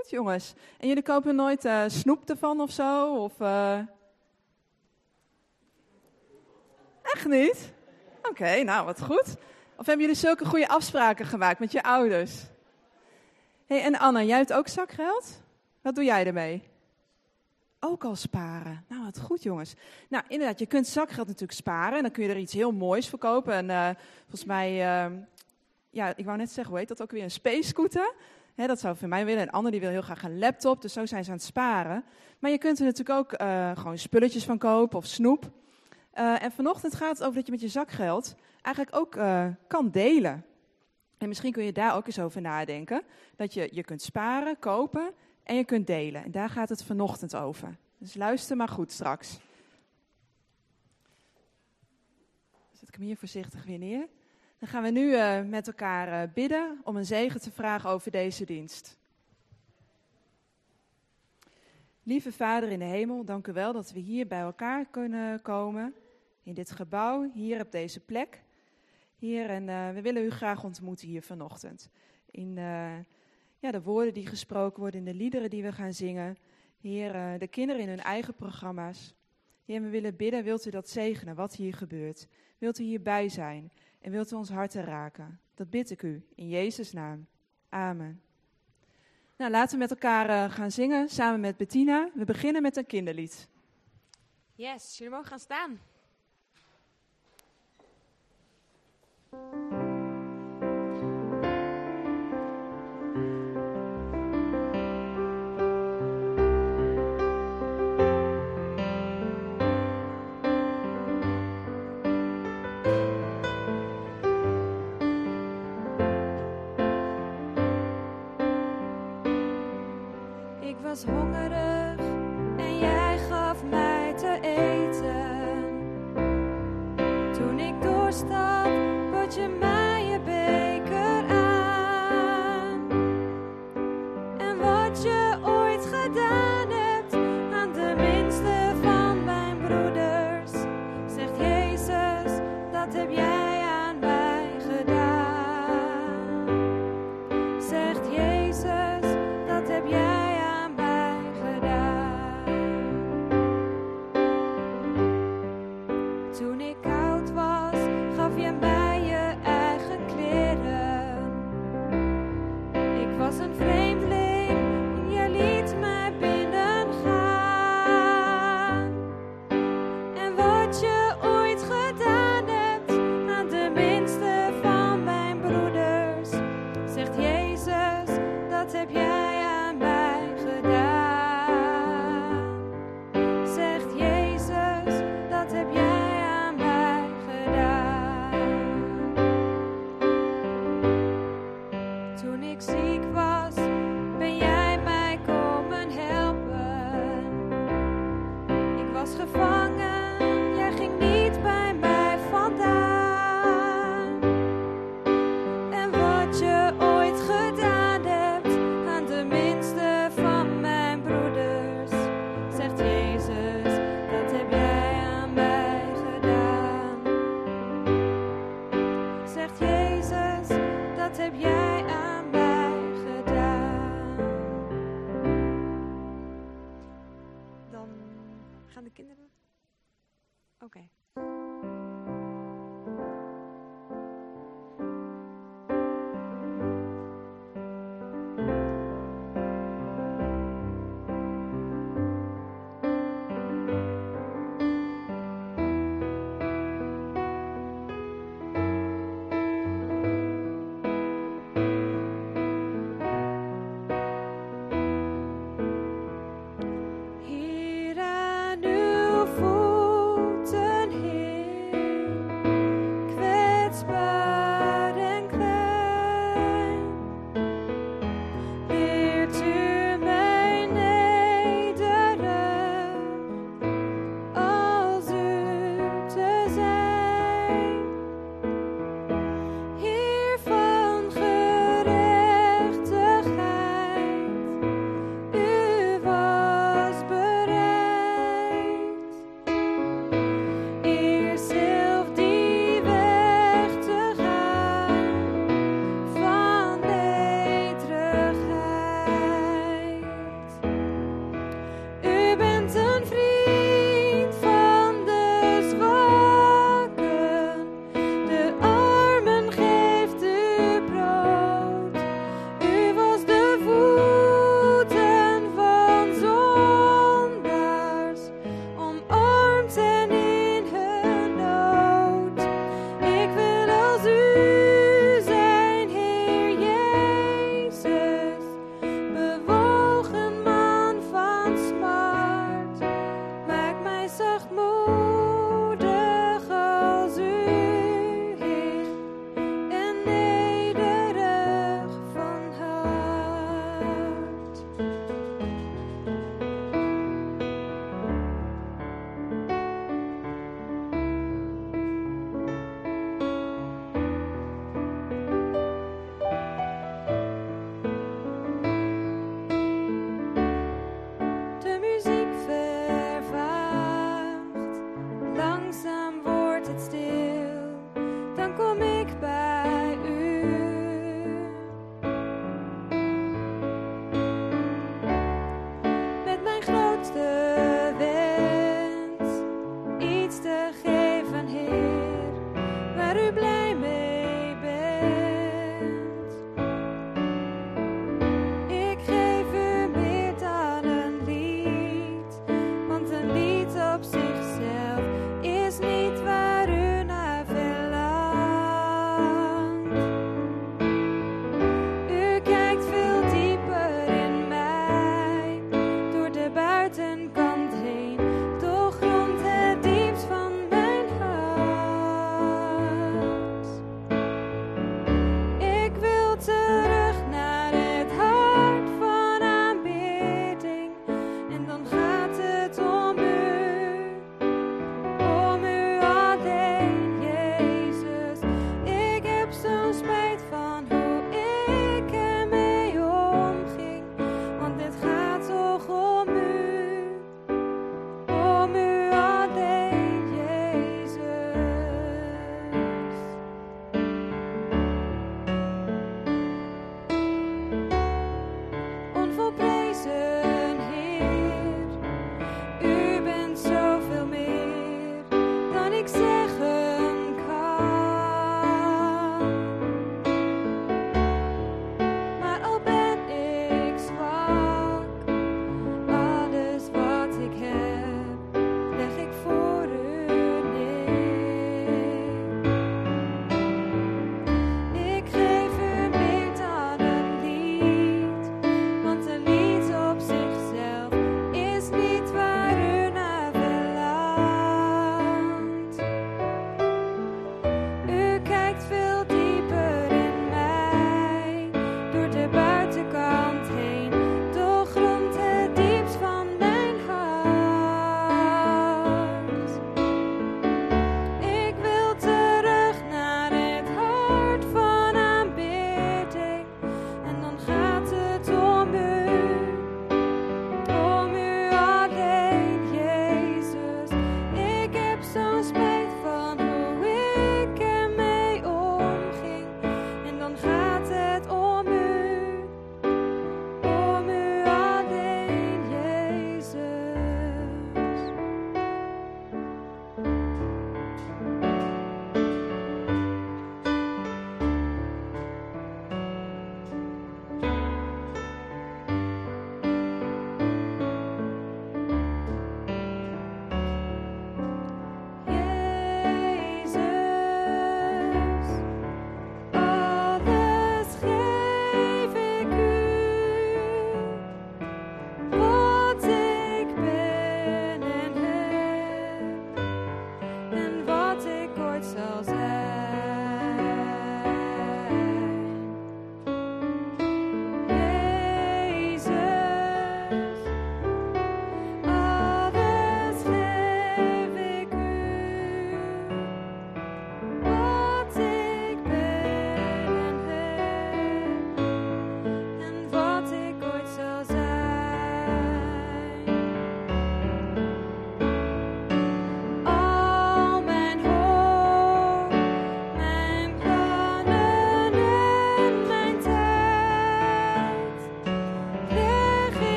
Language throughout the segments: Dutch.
Goed, jongens. En jullie kopen nooit uh, snoep ervan of zo? Of, uh... Echt niet? Oké, nou wat goed. Of hebben jullie zulke goede afspraken gemaakt met je ouders? hey, en Anna, jij hebt ook zakgeld? Wat doe jij ermee? Ook al sparen. Nou, wat goed, jongens. Nou, inderdaad, je kunt zakgeld natuurlijk sparen. En dan kun je er iets heel moois voor kopen. En uh, volgens mij, uh, ja, ik wou net zeggen, heet dat ook weer? Een space scooter. Dat zou voor mij willen. Een ander die wil heel graag een laptop. Dus zo zijn ze aan het sparen. Maar je kunt er natuurlijk ook uh, gewoon spulletjes van kopen of snoep. en vanochtend gaat het over dat je met je zakgeld eigenlijk ook kan delen. En misschien kun je daar ook eens over nadenken. Dat je, je kunt sparen, kopen en je kunt delen. En daar gaat het vanochtend over. Dus luister maar goed straks. Zet ik hem hier voorzichtig weer neer. Dan gaan we nu uh, met elkaar uh, bidden om een zegen te vragen over deze dienst. Lieve Vader in de hemel, dank u wel dat we hier bij elkaar kunnen komen. In dit gebouw, hier op deze plek. Hier, en uh, we willen u graag ontmoeten hier vanochtend. In ja, de woorden die gesproken worden, in de liederen die we gaan zingen. Heer, de kinderen in hun eigen programma's. Heer, we willen bidden, wilt u dat zegenen, wat hier gebeurt? Wilt u hierbij zijn en wilt u ons harten raken? Dat bid ik u, in Jezus' naam. Amen. Nou, laten we met elkaar uh, gaan zingen, samen met Bettina. We beginnen met een kinderlied. Yes, jullie mogen gaan staan. Was hongerig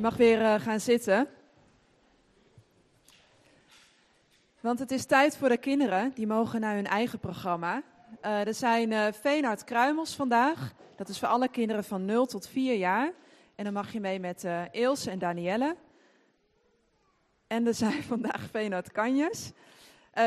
Je mag weer eh, gaan zitten. Want het is tijd voor de kinderen. Die mogen naar hun eigen programma. Eh, er zijn uh, Kruimels vandaag. Dat is voor alle kinderen van 0 tot 4 jaar. En dan mag je mee met uh, Ilse en Danielle. En er zijn vandaag Veenhard Kanjes.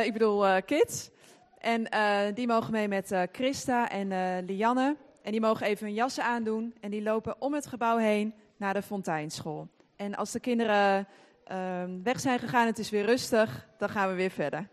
ik bedoel kids. En die mogen mee met Christa en Lianne. En die mogen even hun jassen aandoen. En die lopen om het gebouw heen naar de Fonteinschool. En als de kinderen ehm, weg zijn gegaan, het is weer rustig, dan gaan we weer verder.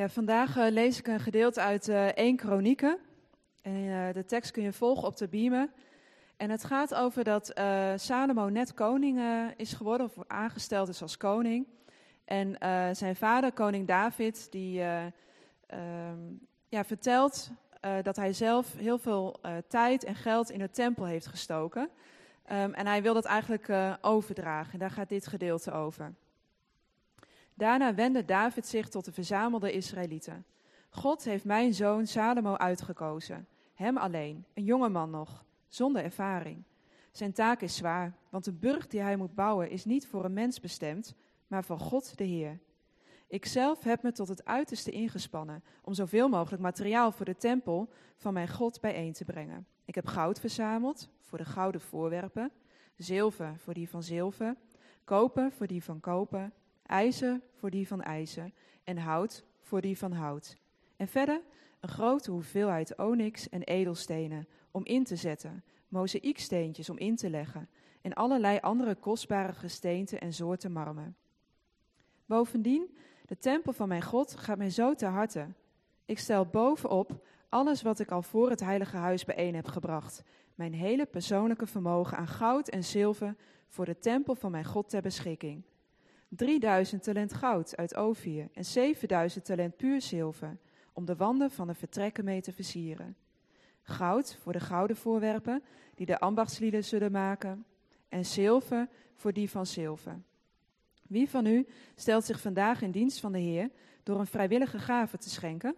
Ja, vandaag eh, lees ik een gedeelte uit eh 1 Kronieken. En eh, de tekst kun je volgen op de beamer. En het gaat over dat Salomo net koning is geworden, of aangesteld is als koning. En zijn vader, koning David, die eh, ehm, ja, vertelt dat hij zelf heel veel tijd en geld in de tempel heeft gestoken. Ehm, en hij wil dat eigenlijk overdragen. En daar gaat dit gedeelte over. Daarna wendde David zich tot de verzamelde Israëlieten. God heeft mijn zoon Salomo uitgekozen. Hem alleen, een jonge man nog, zonder ervaring. Zijn taak is zwaar, want de burg die hij moet bouwen is niet voor een mens bestemd, maar voor God de Heer. Ikzelf heb me tot het uiterste ingespannen om zoveel mogelijk materiaal voor de tempel van mijn God bijeen te brengen. Ik heb goud verzameld voor de gouden voorwerpen, zilver voor die van zilver, koper voor die van koper, ijzer voor die van ijzer en hout voor die van hout. En verder een grote hoeveelheid onyx en edelstenen om in te zetten, mozaïeksteentjes om in te leggen en allerlei andere kostbare gesteenten en soorten marmer. Bovendien, de tempel van mijn God gaat mij zo ter harte. Ik stel bovenop alles wat ik al voor het heilige huis bijeen heb gebracht, mijn hele persoonlijke vermogen aan goud en zilver voor de tempel van mijn God ter beschikking. 3000 talent goud uit Ophir en 7000 talent puur zilver, om de wanden van de vertrekken mee te versieren. Goud voor de gouden voorwerpen die de ambachtslieden zullen maken, en zilver voor die van zilver. Wie van u stelt zich vandaag in dienst van de Heer door een vrijwillige gave te schenken?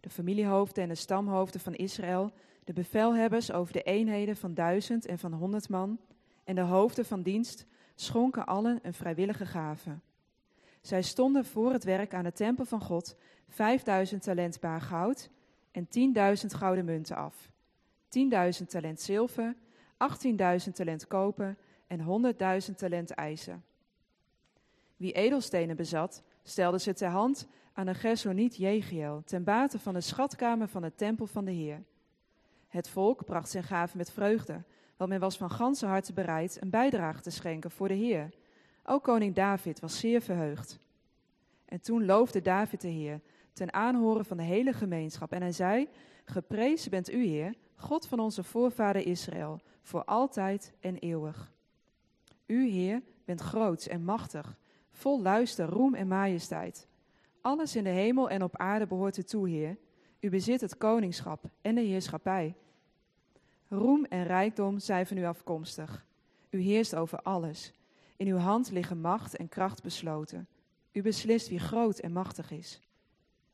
De familiehoofden en de stamhoofden van Israël, de bevelhebbers over de eenheden van duizend en van honderd man, en de hoofden van dienst schonken allen een vrijwillige gave. Zij stonden voor het werk aan de tempel van God vijfduizend talent baar goud en tienduizend gouden munten af, tienduizend talent zilver, achttienduizend talent koper en honderdduizend talent ijzer. Wie edelstenen bezat, stelde ze ter hand aan de Gersoniet Jegiel, ten bate van de schatkamer van de tempel van de Heer. Het volk bracht zijn gaven met vreugde, want men was van ganse harte bereid een bijdrage te schenken voor de Heer. Ook koning David was zeer verheugd. En toen loofde David de Heer ten aanhoren van de hele gemeenschap. En hij zei, geprezen bent u Heer, God van onze voorvader Israël, voor altijd en eeuwig. U Heer bent groots en machtig, vol luister, roem en majesteit. Alles in de hemel en op aarde behoort u toe, Heer. U bezit het koningschap en de heerschappij. Roem en rijkdom zijn van u afkomstig. U heerst over alles. In uw hand liggen macht en kracht besloten. U beslist wie groot en machtig is.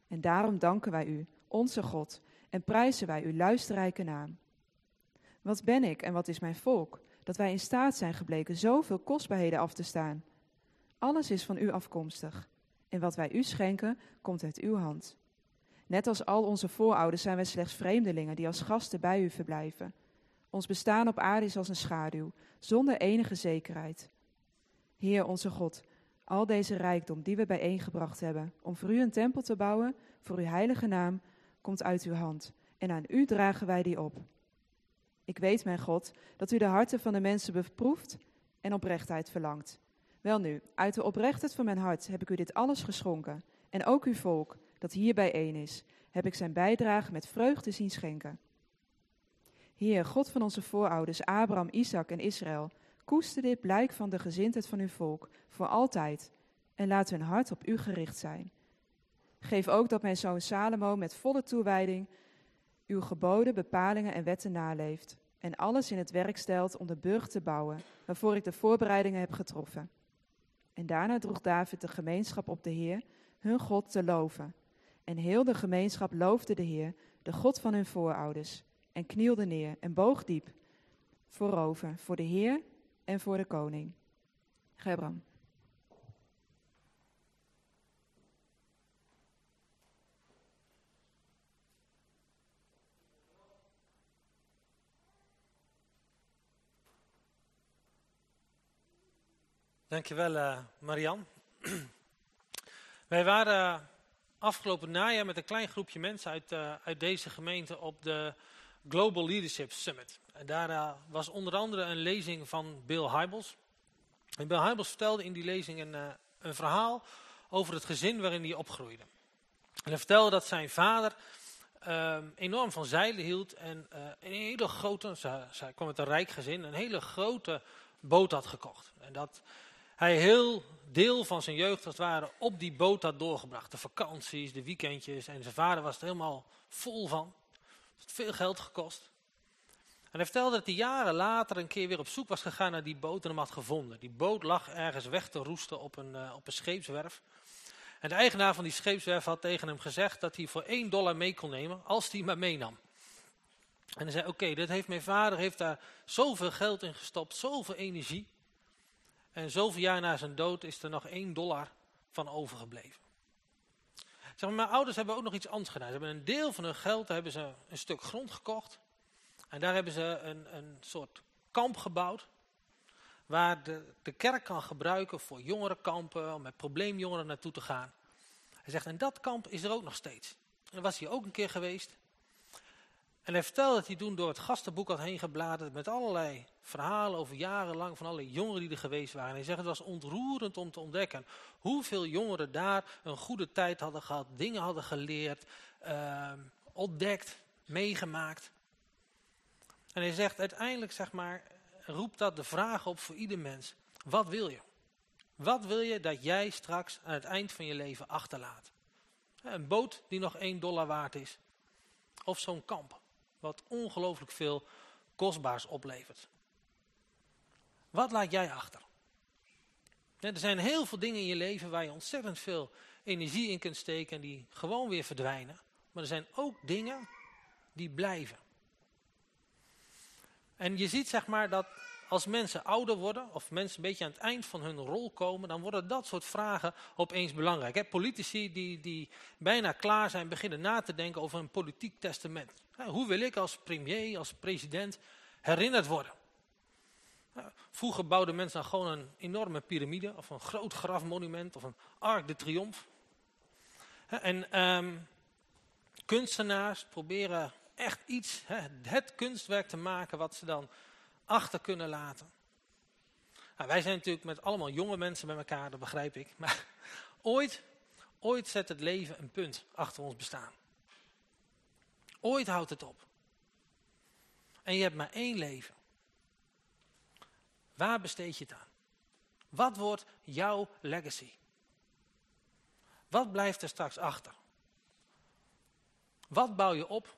En daarom danken wij u, onze God, en prijzen wij uw luisterrijke naam. Wat ben ik en wat is mijn volk, dat wij in staat zijn gebleken zoveel kostbaarheden af te staan? Alles is van u afkomstig. En wat wij u schenken, komt uit uw hand. Net als al onze voorouders zijn wij slechts vreemdelingen die als gasten bij u verblijven. Ons bestaan op aarde is als een schaduw, zonder enige zekerheid. Heer onze God, al deze rijkdom die we bijeengebracht hebben om voor u een tempel te bouwen, voor uw heilige naam, komt uit uw hand. En aan u dragen wij die op. Ik weet, mijn God, dat u de harten van de mensen beproeft en oprechtheid verlangt. Welnu, uit de oprechtheid van mijn hart heb ik u dit alles geschonken. En ook uw volk, dat hier bijeen is, heb ik zijn bijdrage met vreugde zien schenken. Heer, God van onze voorouders, Abraham, Isaac en Israël, koester dit blijk van de gezindheid van uw volk voor altijd en laat hun hart op u gericht zijn. Geef ook dat mijn zoon Salomo met volle toewijding uw geboden, bepalingen en wetten naleeft en alles in het werk stelt om de burcht te bouwen, waarvoor ik de voorbereidingen heb getroffen. En daarna droeg David de gemeenschap op de Heer, hun God, te loven. En heel de gemeenschap loofde de Heer, de God van hun voorouders, en knielde neer en boog diep voorover voor de Heer en voor de koning. Gebram. Dankjewel, uh, Marian. Wij waren afgelopen najaar met een klein groepje mensen uit, uh, uit deze gemeente op de Global Leadership Summit. En daar uh, was onder andere een lezing van Bill Hybels. En Bill Hybels vertelde in die lezing een, een verhaal over het gezin waarin hij opgroeide. En hij vertelde dat zijn vader ehm, enorm van zeilen hield en eh, een hele grote, zij kwam uit een rijk gezin, een hele grote boot had gekocht. En dat hij heel deel van zijn jeugd als het ware op die boot had doorgebracht. De vakanties, de weekendjes en zijn vader was er helemaal vol van. Het had veel geld gekost. En hij vertelde dat hij jaren later een keer weer op zoek was gegaan naar die boot en hem had gevonden. Die boot lag ergens weg te roesten op een, uh, op een scheepswerf. En de eigenaar van die scheepswerf had tegen hem gezegd dat hij voor 1 dollar mee kon nemen als hij maar meenam. En hij zei, oké, heeft mijn vader heeft daar zoveel geld in gestopt, zoveel energie. En zoveel jaar na zijn dood is er nog 1 dollar van overgebleven. Zeg maar, mijn ouders hebben ook nog iets anders gedaan. Ze hebben een deel van hun geld, hebben ze een stuk grond gekocht. En daar hebben ze een, een soort kamp gebouwd. Waar de, de kerk kan gebruiken voor jongerenkampen, om met probleemjongeren naartoe te gaan. Hij zegt, en dat kamp is er ook nog steeds. En was hij ook een keer geweest. En hij vertelde dat hij toen door het gastenboek had heen gebladerd met allerlei verhalen over jarenlang van alle jongeren die er geweest waren. En hij zegt het was ontroerend om te ontdekken hoeveel jongeren daar een goede tijd hadden gehad, dingen hadden geleerd, uh, ontdekt, meegemaakt. En hij zegt uiteindelijk zeg maar, roept dat de vraag op voor ieder mens. Wat wil je? Wat wil je dat jij straks aan het eind van je leven achterlaat? Een boot die nog 1 dollar waard is. Of zo'n kamp, wat ongelooflijk veel kostbaars oplevert. Wat laat jij achter? Er zijn heel veel dingen in je leven waar je ontzettend veel energie in kunt steken en die gewoon weer verdwijnen. Maar er zijn ook dingen die blijven. En je ziet zeg maar dat als mensen ouder worden, of mensen een beetje aan het eind van hun rol komen, dan worden dat soort vragen opeens belangrijk. Politici die, die bijna klaar zijn, beginnen na te denken over een politiek testament. Hoe wil ik als premier, als president herinnerd worden? Vroeger bouwden mensen dan gewoon een enorme piramide, of een groot grafmonument, of een Arc de Triomphe. En um, kunstenaars proberen echt iets, het kunstwerk te maken wat ze dan achter kunnen laten. Nou, wij zijn natuurlijk met allemaal jonge mensen bij elkaar, dat begrijp ik. Maar ooit, ooit zet het leven een punt achter ons bestaan. Ooit houdt het op. En je hebt maar één leven. Waar besteed je het aan? Wat wordt jouw legacy? Wat blijft er straks achter? Wat bouw je op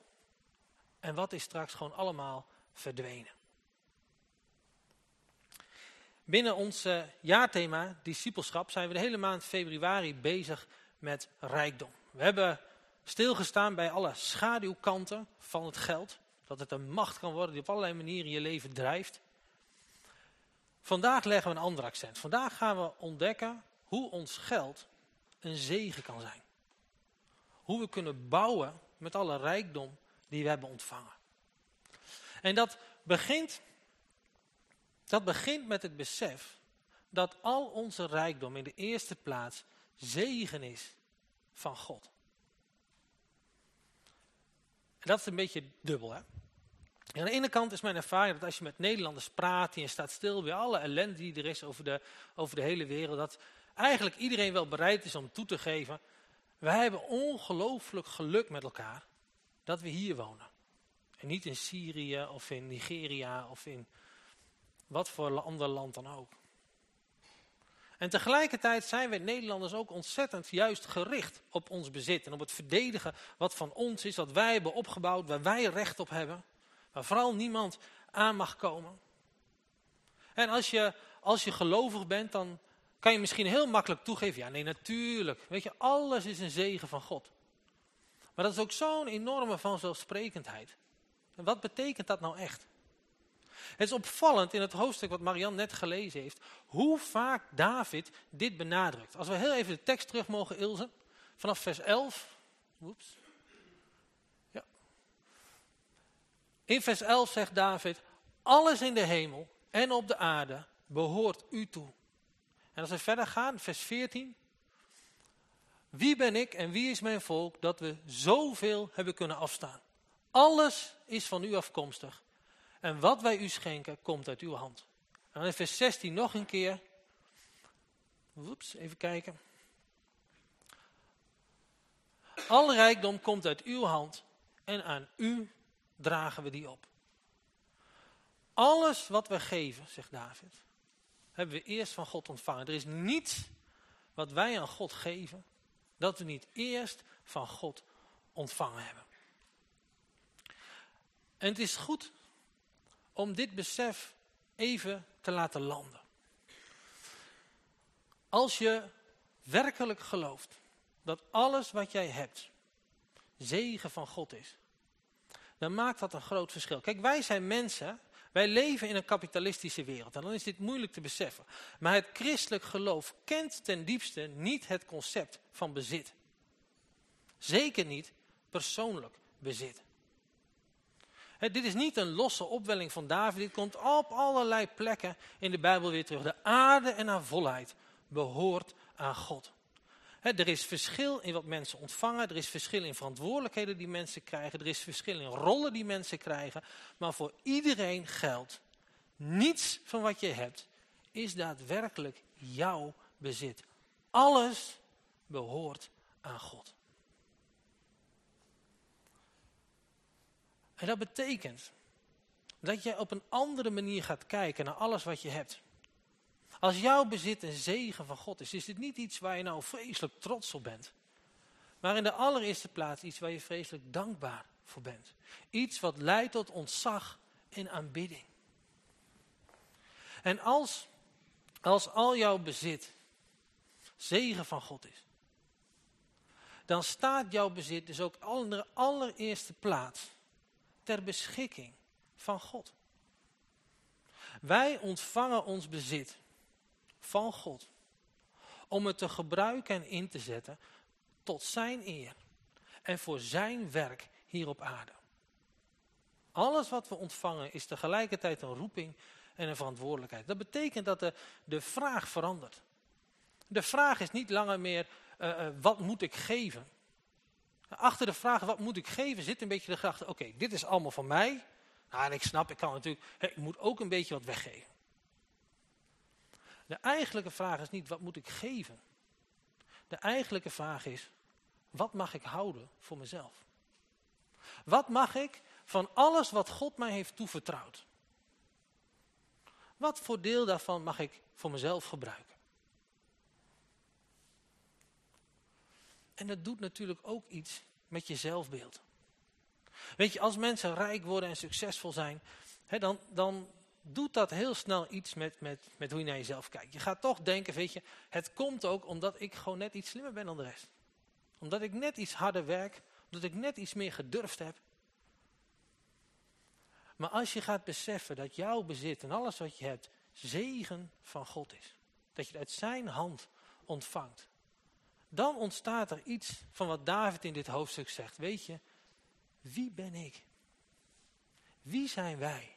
en wat is straks gewoon allemaal verdwenen? Binnen ons uh, jaarthema discipelschap zijn we de hele maand februari bezig met rijkdom. We hebben stilgestaan bij alle schaduwkanten van het geld. Dat het een macht kan worden die op allerlei manieren je leven drijft. Vandaag leggen we een ander accent. Vandaag gaan we ontdekken hoe ons geld een zegen kan zijn. Hoe we kunnen bouwen met alle rijkdom die we hebben ontvangen. En dat begint, dat begint met het besef dat al onze rijkdom in de eerste plaats zegen is van God. En dat is een beetje dubbel, hè? aan de ene kant is mijn ervaring dat als je met Nederlanders praat en je staat stil bij alle ellende die er is over de, over de hele wereld, dat eigenlijk iedereen wel bereid is om toe te geven, wij hebben ongelooflijk geluk met elkaar dat we hier wonen. En niet in Syrië of in Nigeria of in wat voor ander land dan ook. En tegelijkertijd zijn wij Nederlanders ook ontzettend juist gericht op ons bezit. En op het verdedigen wat van ons is, wat wij hebben opgebouwd, waar wij recht op hebben. Waar vooral niemand aan mag komen. En als je, als je gelovig bent, dan kan je misschien heel makkelijk toegeven. Ja, nee, natuurlijk. Weet je, alles is een zegen van God. Maar dat is ook zo'n enorme vanzelfsprekendheid. En wat betekent dat nou echt? Het is opvallend in het hoofdstuk wat Marian net gelezen heeft, hoe vaak David dit benadrukt. Als we heel even de tekst terug mogen ilzen, vanaf vers 11. Oeps. Ja. In vers 11 zegt David, alles in de hemel en op de aarde behoort u toe. En als we verder gaan, vers 14. Wie ben ik en wie is mijn volk dat we zoveel hebben kunnen afstaan? Alles is van u afkomstig. En wat wij u schenken, komt uit uw hand. En dan in vers 16 nog een keer. Oeps, even kijken. Alle rijkdom komt uit uw hand en aan u dragen we die op. Alles wat we geven, zegt David, hebben we eerst van God ontvangen. Er is niets wat wij aan God geven, dat we niet eerst van God ontvangen hebben. En het is goed om dit besef even te laten landen. Als je werkelijk gelooft dat alles wat jij hebt zegen van God is, dan maakt dat een groot verschil. Kijk, wij zijn mensen, wij leven in een kapitalistische wereld en dan is dit moeilijk te beseffen. Maar het christelijk geloof kent ten diepste niet het concept van bezit. Zeker niet persoonlijk bezit. Dit is niet een losse opwelling van David, dit komt op allerlei plekken in de Bijbel weer terug. De aarde en haar volheid behoort aan God. er is verschil in wat mensen ontvangen, er is verschil in verantwoordelijkheden die mensen krijgen, er is verschil in rollen die mensen krijgen, maar voor iedereen geldt, niets van wat je hebt is daadwerkelijk jouw bezit. Alles behoort aan God. En dat betekent dat je op een andere manier gaat kijken naar alles wat je hebt. Als jouw bezit een zegen van God is, is dit niet iets waar je nou vreselijk trots op bent. Maar in de allereerste plaats iets waar je vreselijk dankbaar voor bent. Iets wat leidt tot ontzag en aanbidding. En als, als al jouw bezit zegen van God is, dan staat jouw bezit dus ook in de allereerste plaats ter beschikking van God. Wij ontvangen ons bezit van God. Om het te gebruiken en in te zetten tot zijn eer. En voor zijn werk hier op aarde. Alles wat we ontvangen is tegelijkertijd een roeping en een verantwoordelijkheid. Dat betekent dat de, de vraag verandert. De vraag is niet langer meer, uh, uh, wat moet ik geven? Achter de vraag, wat moet ik geven, zit een beetje de gedachte, oké, dit is allemaal van mij. Nou, en ik snap, ik kan natuurlijk, ik moet ook een beetje wat weggeven. De eigenlijke vraag is niet, wat moet ik geven? De eigenlijke vraag is, wat mag ik houden voor mezelf? Wat mag ik van alles wat God mij heeft toevertrouwd? Wat voor deel daarvan mag ik voor mezelf gebruiken? En dat doet natuurlijk ook iets met je zelfbeeld. Weet je, als mensen rijk worden en succesvol zijn, hè, dan, dan doet dat heel snel iets met, met, met hoe je naar jezelf kijkt. Je gaat toch denken, weet je, het komt ook omdat ik gewoon net iets slimmer ben dan de rest. Omdat ik net iets harder werk, omdat ik net iets meer gedurfd heb. Maar als je gaat beseffen dat jouw bezit en alles wat je hebt zegen van God is. Dat je het uit zijn hand ontvangt. Dan ontstaat er iets van wat David in dit hoofdstuk zegt. Weet je, wie ben ik? Wie zijn wij?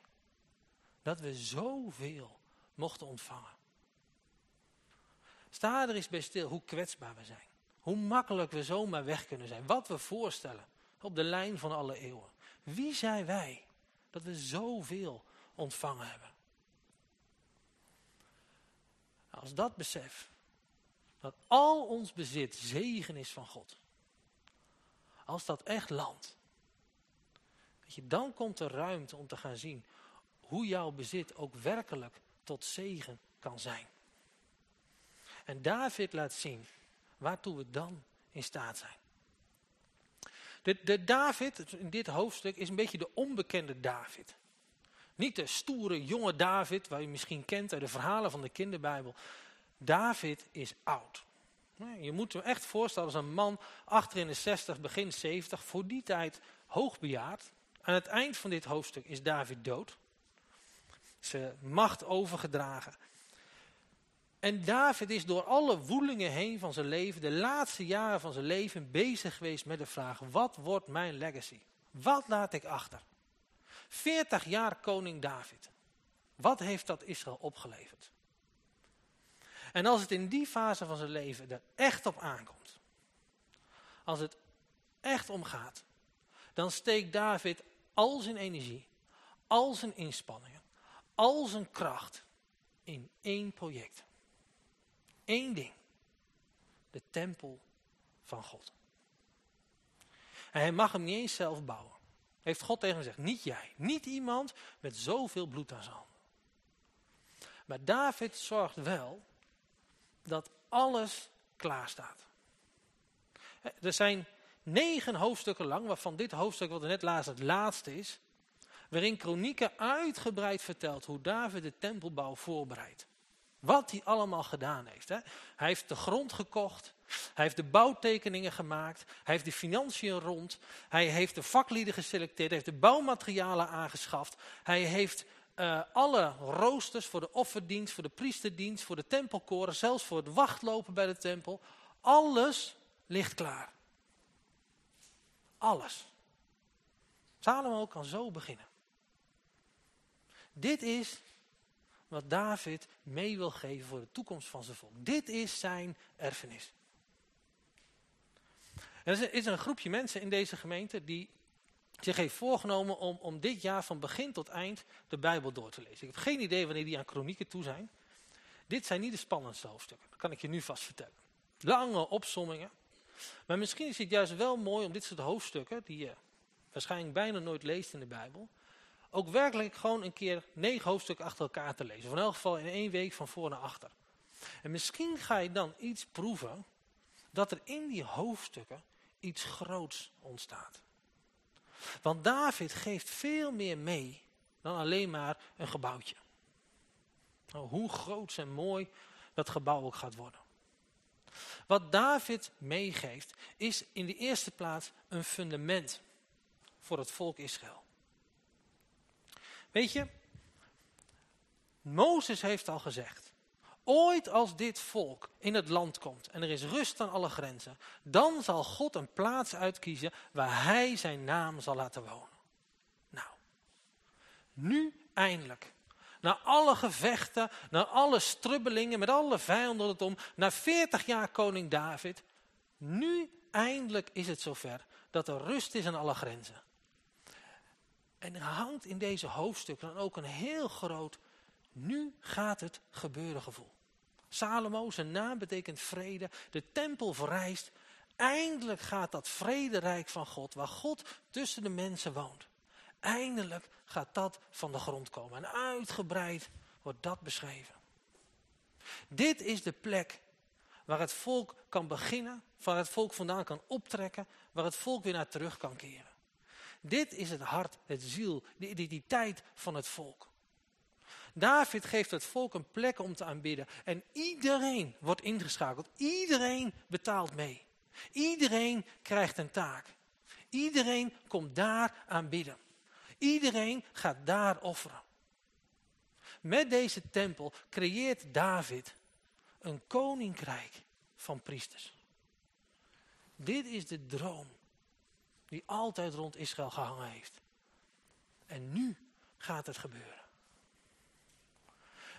dat we zoveel mochten ontvangen. Sta er eens bij stil hoe kwetsbaar we zijn. Hoe makkelijk we zomaar weg kunnen zijn. Wat we voorstellen op de lijn van alle eeuwen. Wie zijn wij dat we zoveel ontvangen hebben? Als dat besef, dat al ons bezit zegen is van God. Als dat echt landt. dan komt er ruimte om te gaan zien hoe jouw bezit ook werkelijk tot zegen kan zijn. En David laat zien waartoe we dan in staat zijn. De, de David in dit hoofdstuk is een beetje de onbekende David. Niet de stoere jonge David, waar je misschien kent uit de verhalen van de kinderbijbel. David is oud. Je moet hem echt voorstellen als een man achter in de 60, begin 70, voor die tijd hoogbejaard. Aan het eind van dit hoofdstuk is David dood zijn macht overgedragen. En David is door alle woelingen heen van zijn leven, de laatste jaren van zijn leven, bezig geweest met de vraag, wat wordt mijn legacy? Wat laat ik achter? 40 jaar koning David. Wat heeft dat Israël opgeleverd? En als het in die fase van zijn leven er echt op aankomt, als het echt omgaat, dan steekt David al zijn energie, al zijn inspanningen, al zijn kracht in één project. Eén ding. De tempel van God. En hij mag hem niet eens zelf bouwen. Heeft God tegen hem gezegd, niet jij. Niet iemand met zoveel bloed aan zijn handen. Maar David zorgt wel dat alles klaar staat. Er zijn negen hoofdstukken lang, waarvan dit hoofdstuk wat er net laatst het laatste is, waarin Kronieken uitgebreid vertelt hoe David de tempelbouw voorbereidt. Wat hij allemaal gedaan heeft. Hè. Hij heeft de grond gekocht, hij heeft de bouwtekeningen gemaakt, hij heeft de financiën rond, hij heeft de vaklieden geselecteerd, hij heeft de bouwmaterialen aangeschaft, hij heeft uh, alle roosters voor de offerdienst, voor de priesterdienst, voor de tempelkoren, zelfs voor het wachtlopen bij de tempel. Alles ligt klaar. Alles. Salomo kan zo beginnen. Dit is wat David mee wil geven voor de toekomst van zijn volk. Dit is zijn erfenis. er is een groepje mensen in deze gemeente die zich heeft voorgenomen om, om dit jaar van begin tot eind de Bijbel door te lezen. Ik heb geen idee wanneer die aan kronieken toe zijn. Dit zijn niet de spannendste hoofdstukken, dat kan ik je nu vast vertellen. Lange opsommingen. Maar misschien is het juist wel mooi om dit soort hoofdstukken, die je waarschijnlijk bijna nooit leest in de Bijbel, ook werkelijk gewoon een keer negen hoofdstukken achter elkaar te lezen. Van elk geval in één week van voor naar achter. En misschien ga je dan iets proeven dat er in die hoofdstukken iets groots ontstaat. Want David geeft veel meer mee dan alleen maar een gebouwtje. Nou, hoe groot en mooi dat gebouw ook gaat worden. Wat David meegeeft is in de eerste plaats een fundament voor het volk Israël. Weet je, Mozes heeft al gezegd, ooit als dit volk in het land komt en er is rust aan alle grenzen, dan zal God een plaats uitkiezen waar hij zijn naam zal laten wonen. Nou, nu eindelijk. Na alle gevechten, na alle strubbelingen, met alle vijanden rondom, na 40 jaar koning David, nu eindelijk is het zover dat er rust is aan alle grenzen. En er hangt in deze hoofdstukken dan ook een heel groot, nu gaat het gebeuren gevoel. Zijn naam betekent vrede, de tempel verrijst. Eindelijk gaat dat vrederijk van God, waar God tussen de mensen woont. Eindelijk gaat dat van de grond komen. En uitgebreid wordt dat beschreven. Dit is de plek waar het volk kan beginnen, waar het volk vandaan kan optrekken, waar het volk weer naar terug kan keren. Dit is het hart, het ziel, de identiteit van het volk. David geeft het volk een plek om te aanbidden. En iedereen wordt ingeschakeld. Iedereen betaalt mee. Iedereen krijgt een taak. Iedereen komt daar aanbidden. Iedereen gaat daar offeren. Met deze tempel creëert David een koninkrijk van priesters. Dit is de droom die altijd rond Israël gehangen heeft. En nu gaat het gebeuren.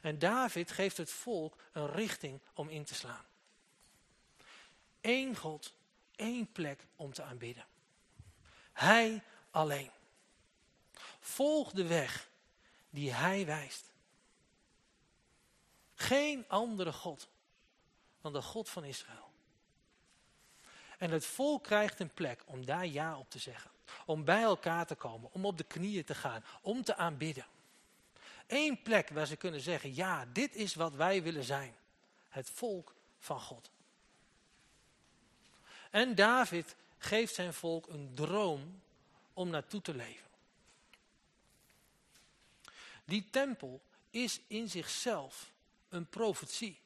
En David geeft het volk een richting om in te slaan. Eén God, één plek om te aanbidden. Hij alleen. Volg de weg die hij wijst. Geen andere God dan de God van Israël. En het volk krijgt een plek om daar ja op te zeggen. Om bij elkaar te komen, om op de knieën te gaan, om te aanbidden. Eén plek waar ze kunnen zeggen, ja, dit is wat wij willen zijn. Het volk van God. En David geeft zijn volk een droom om naartoe te leven. Die tempel is in zichzelf een profetie.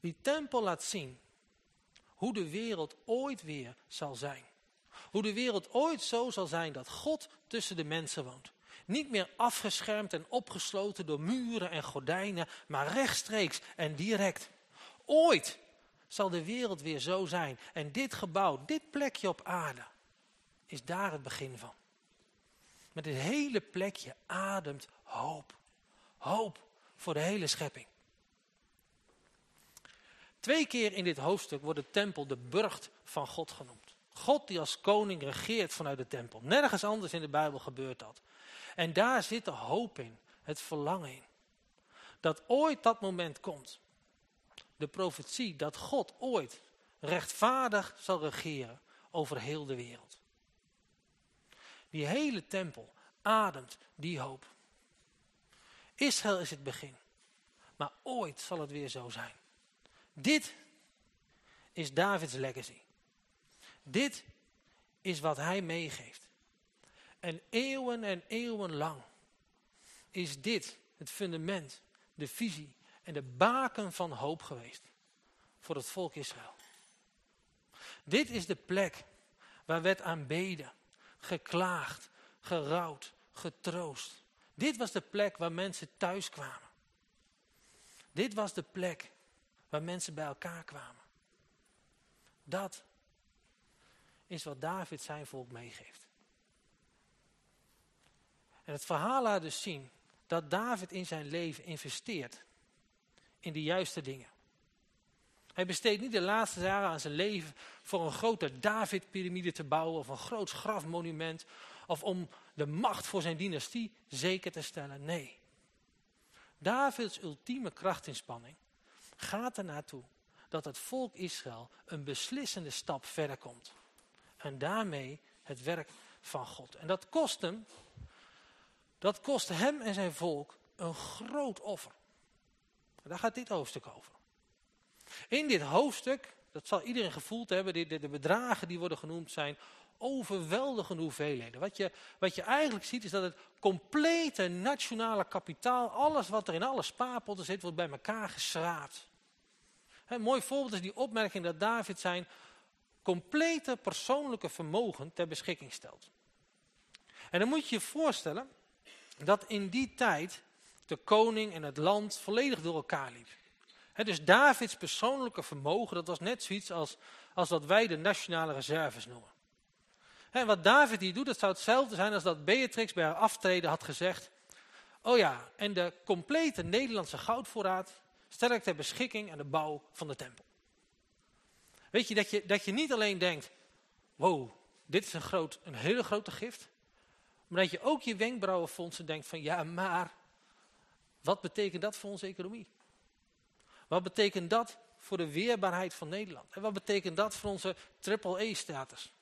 Die tempel laat zien hoe de wereld ooit weer zal zijn. Hoe de wereld ooit zo zal zijn dat God tussen de mensen woont. Niet meer afgeschermd en opgesloten door muren en gordijnen, maar rechtstreeks en direct. Ooit zal de wereld weer zo zijn. En dit gebouw, dit plekje op aarde, is daar het begin van. Met dit hele plekje ademt hoop. Hoop voor de hele schepping. Twee keer in dit hoofdstuk wordt de tempel de burcht van God genoemd. God die als koning regeert vanuit de tempel. Nergens anders in de Bijbel gebeurt dat. En daar zit de hoop in, het verlangen in. Dat ooit dat moment komt. De profetie dat God ooit rechtvaardig zal regeren over heel de wereld. Die hele tempel ademt die hoop. Israël is het begin. Maar ooit zal het weer zo zijn. Dit is Davids legacy. Dit is wat hij meegeeft. En eeuwen en eeuwen lang is dit het fundament, de visie en de baken van hoop geweest voor het volk Israël. Dit is de plek waar werd aanbeden, geklaagd, gerouwd, getroost. Dit was de plek waar mensen thuis kwamen. Dit was de plek waar mensen bij elkaar kwamen. Dat is wat David zijn volk meegeeft. En het verhaal laat dus zien dat David in zijn leven investeert in de juiste dingen. Hij besteedt niet de laatste jaren aan zijn leven voor een grote David-pyramide te bouwen of een groot grafmonument of om de macht voor zijn dynastie zeker te stellen. Nee. Davids ultieme krachtinspanning gaat er naartoe dat het volk Israël een beslissende stap verder komt. En daarmee het werk van God. En dat kost hem, dat kost hem en zijn volk een groot offer. Daar gaat dit hoofdstuk over. In dit hoofdstuk, dat zal iedereen gevoeld hebben, de, de, de bedragen die worden genoemd zijn overweldigende hoeveelheden. Wat je, wat je eigenlijk ziet is dat het complete nationale kapitaal, alles wat er in alle spaarpotten zit, wordt bij elkaar geschraapt. Een mooi voorbeeld is die opmerking dat David zijn complete persoonlijke vermogen ter beschikking stelt. En dan moet je je voorstellen dat in die tijd de koning en het land volledig door elkaar liep. dus Davids persoonlijke vermogen, dat was net zoiets als, als wat wij de nationale reserves noemen. En wat David hier doet, dat zou hetzelfde zijn als dat Beatrix bij haar aftreden had gezegd. Oh ja, en de complete Nederlandse goudvoorraad stel ik ter beschikking aan de bouw van de tempel. Weet je dat, je, dat je niet alleen denkt, wow, dit is een, groot, een hele grote gift. Maar dat je ook je wenkbrauwen fondst en denkt van, ja maar, wat betekent dat voor onze economie? Wat betekent dat voor de weerbaarheid van Nederland? En wat betekent dat voor onze triple-E-status?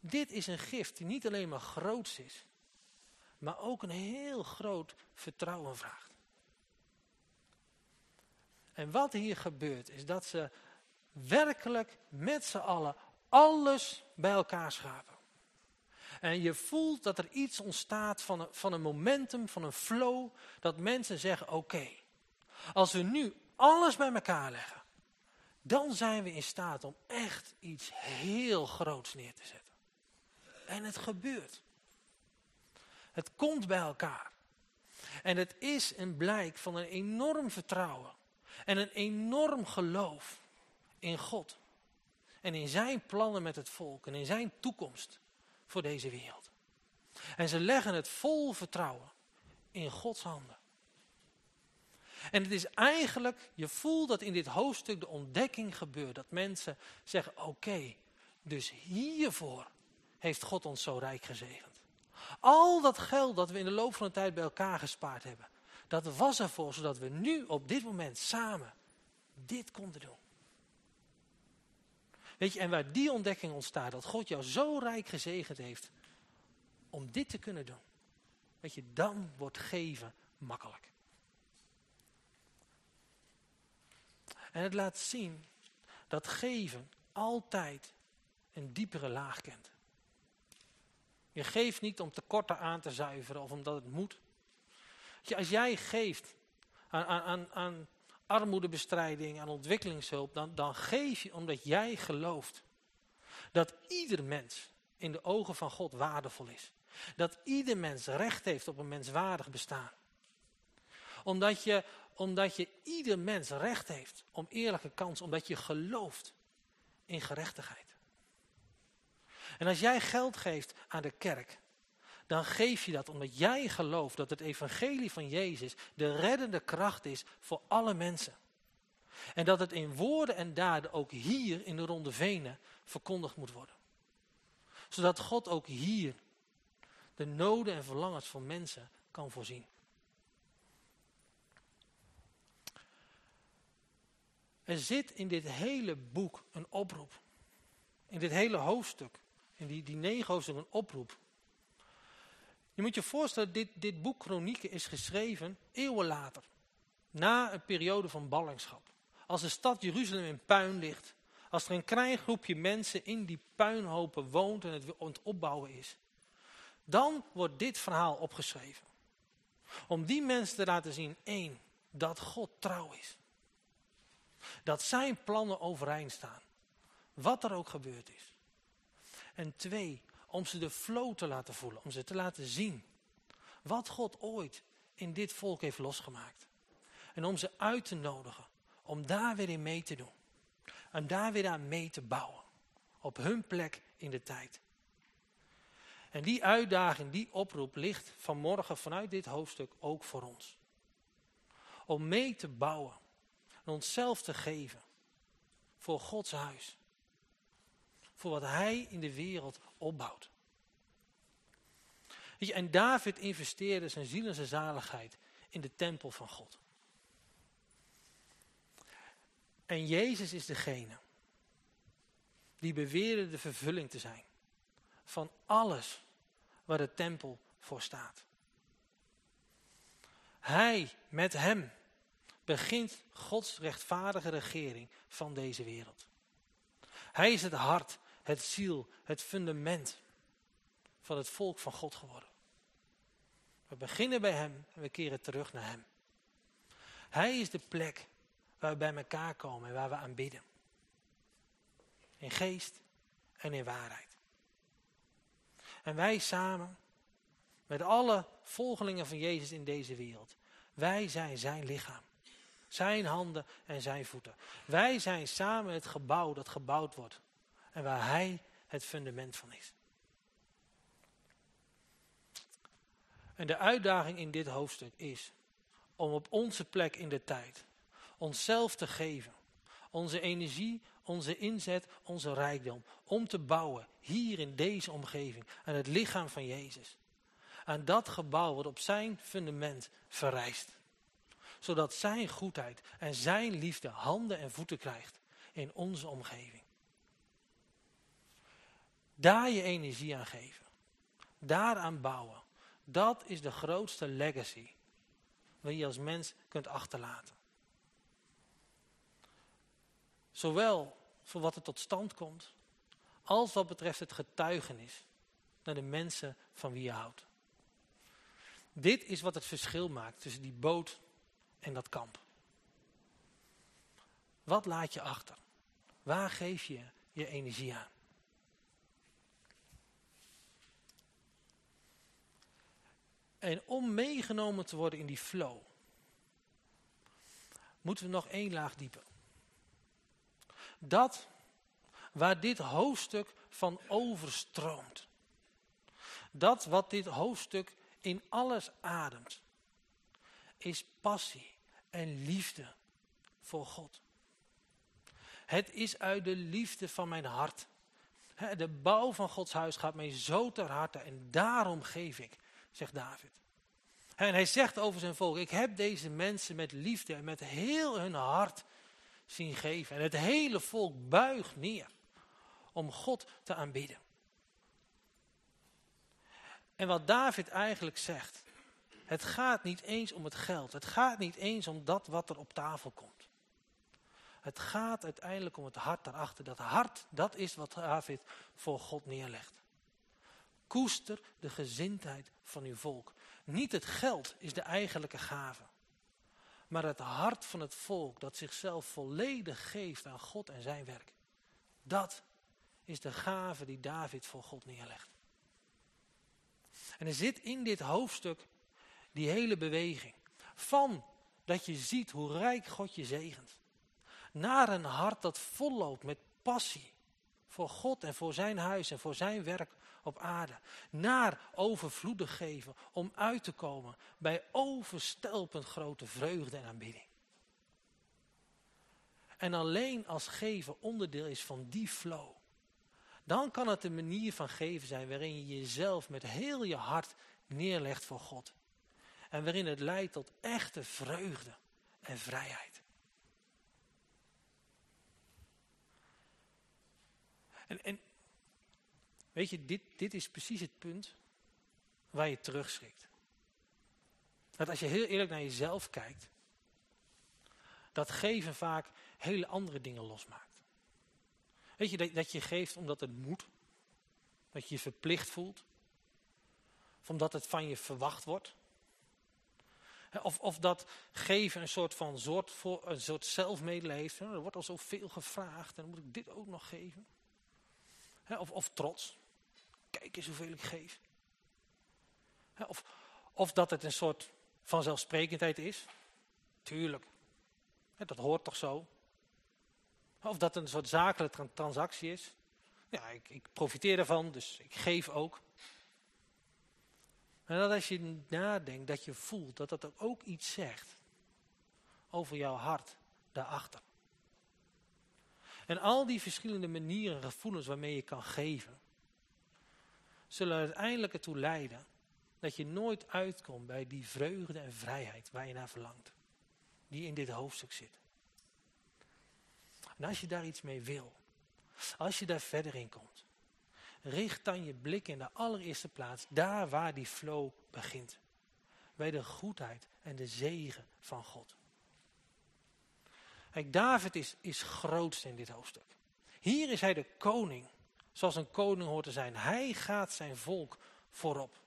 Dit is een gift die niet alleen maar groots is, maar ook een heel groot vertrouwen vraagt. En wat hier gebeurt is dat ze werkelijk met z'n allen alles bij elkaar schapen. En je voelt dat er iets ontstaat van een, van een momentum, van een flow, dat mensen zeggen, oké, als we nu alles bij elkaar leggen, dan zijn we in staat om echt iets heel groots neer te zetten. En het gebeurt. Het komt bij elkaar. En het is een blijk van een enorm vertrouwen en een enorm geloof in God. En in zijn plannen met het volk en in zijn toekomst voor deze wereld. En ze leggen het vol vertrouwen in Gods handen. En het is eigenlijk, je voelt dat in dit hoofdstuk de ontdekking gebeurt. Dat mensen zeggen, oké, dus hiervoor heeft God ons zo rijk gezegend. Al dat geld dat we in de loop van de tijd bij elkaar gespaard hebben. Dat was ervoor, zodat we nu op dit moment samen dit konden doen. Weet je, en waar die ontdekking ontstaat, dat God jou zo rijk gezegend heeft om dit te kunnen doen. Weet je, dan wordt geven makkelijk. En het laat zien dat geven altijd een diepere laag kent. Je geeft niet om tekorten aan te zuiveren of omdat het moet. Als jij geeft aan, aan, aan armoedebestrijding, aan ontwikkelingshulp, dan, dan geef je omdat jij gelooft dat ieder mens in de ogen van God waardevol is. Dat ieder mens recht heeft op een menswaardig bestaan. Omdat je, omdat je ieder mens recht heeft om eerlijke kans, omdat je gelooft in gerechtigheid. En als jij geld geeft aan de kerk, dan geef je dat omdat jij gelooft dat het evangelie van Jezus de reddende kracht is voor alle mensen. En dat het in woorden en daden ook hier in de Ronde Venen verkondigd moet worden. Zodat God ook hier de noden en verlangens van mensen kan voorzien. Er zit in dit hele boek een oproep. in dit hele hoofdstuk, in die, die negen hoofdstukken, een oproep. Je moet je voorstellen, dit, dit boek Chronieken is geschreven eeuwen later. Na een periode van ballingschap. Als de stad Jeruzalem in puin ligt. Als er een klein groepje mensen in die puinhopen woont en het aan het opbouwen is. Dan wordt dit verhaal opgeschreven. Om die mensen te laten zien, één, dat God trouw is. Dat zijn plannen overeind staan. Wat er ook gebeurd is. En twee, om ze de flow te laten voelen. Om ze te laten zien. Wat God ooit in dit volk heeft losgemaakt. En om ze uit te nodigen. Om daar weer in mee te doen. En daar weer aan mee te bouwen. Op hun plek in de tijd. En die uitdaging, die oproep ligt vanmorgen vanuit dit hoofdstuk ook voor ons. Om mee te bouwen en onszelf te geven voor Gods huis. Voor wat Hij in de wereld opbouwt. En David investeerde zijn ziel en zijn zaligheid in de tempel van God. En Jezus is degene die beweerde de vervulling te zijn van alles waar de tempel voor staat. Hij, met hem, begint Gods rechtvaardige regering van deze wereld. Hij is het hart, het ziel, het fundament van het volk van God geworden. We beginnen bij hem en we keren terug naar hem. Hij is de plek waar we bij elkaar komen en waar we aanbidden. In geest en in waarheid. En wij samen, met alle volgelingen van Jezus in deze wereld, wij zijn zijn lichaam. Zijn handen en zijn voeten. Wij zijn samen het gebouw dat gebouwd wordt. En waar hij het fundament van is. En de uitdaging in dit hoofdstuk is om op onze plek in de tijd onszelf te geven. Onze energie, onze inzet, onze rijkdom. Om te bouwen, hier in deze omgeving, aan het lichaam van Jezus. Aan dat gebouw wat op zijn fundament verrijst. Zodat zijn goedheid en zijn liefde handen en voeten krijgt in onze omgeving. Daar je energie aan geven. Daaraan bouwen. Dat is de grootste legacy. Wat je als mens kunt achterlaten. Zowel voor wat er tot stand komt, als wat betreft het getuigenis naar de mensen van wie je houdt. Dit is wat het verschil maakt tussen die boot en dat kamp. Wat laat je achter? Waar geef je je energie aan? En om meegenomen te worden in die flow, moeten we nog één laag dieper. Dat waar dit hoofdstuk van overstroomt. Dat wat dit hoofdstuk in alles ademt, is passie en liefde voor God. Het is uit de liefde van mijn hart. De bouw van Gods huis gaat mij zo ter harte en daarom geef ik, zegt David. En hij zegt over zijn volk, ik heb deze mensen met liefde en met heel hun hart zien geven. En het hele volk buigt neer om God te aanbidden. En wat David eigenlijk zegt, het gaat niet eens om het geld. Het gaat niet eens om dat wat er op tafel komt. Het gaat uiteindelijk om het hart daarachter. Dat hart, dat is wat David voor God neerlegt. Koester de gezindheid van uw volk. Niet het geld is de eigenlijke gave. Maar het hart van het volk dat zichzelf volledig geeft aan God en zijn werk. Dat is de gave die David voor God neerlegt. En er zit in dit hoofdstuk die hele beweging. Van dat je ziet hoe rijk God je zegent. Naar een hart dat volloopt met passie. Voor God en voor zijn huis en voor zijn werk op aarde. Naar overvloedig geven om uit te komen bij overstelpend grote vreugde en aanbidding. En alleen als geven onderdeel is van die flow. Dan kan het een manier van geven zijn waarin je jezelf met heel je hart neerlegt voor God. En waarin het leidt tot echte vreugde en vrijheid. En, en weet je, dit, dit is precies het punt waar je terugschrikt. Dat als je heel eerlijk naar jezelf kijkt, dat geven vaak hele andere dingen losmaakt. Weet je, dat, dat je geeft omdat het moet, dat je je verplicht voelt, of omdat het van je verwacht wordt. Of, of dat geven een soort van soort, voor, een soort. Er wordt al zoveel gevraagd en dan moet ik dit ook nog geven. Of, of trots. Kijk eens hoeveel ik geef. Of, of dat het een soort vanzelfsprekendheid is. Tuurlijk. Dat hoort toch zo. Of dat het een soort zakelijke transactie is. Ja, ik, ik profiteer ervan, dus ik geef ook. En dat als je nadenkt, dat je voelt dat dat ook iets zegt over jouw hart daarachter. En al die verschillende manieren en gevoelens waarmee je kan geven, zullen uiteindelijk ertoe leiden dat je nooit uitkomt bij die vreugde en vrijheid waar je naar verlangt. Die in dit hoofdstuk zit. En als je daar iets mee wil, als je daar verder in komt, richt dan je blik in de allereerste plaats daar waar die flow begint. Bij de goedheid en de zegen van God. Kijk, David is, is grootst in dit hoofdstuk. Hier is hij de koning, zoals een koning hoort te zijn. Hij gaat zijn volk voorop.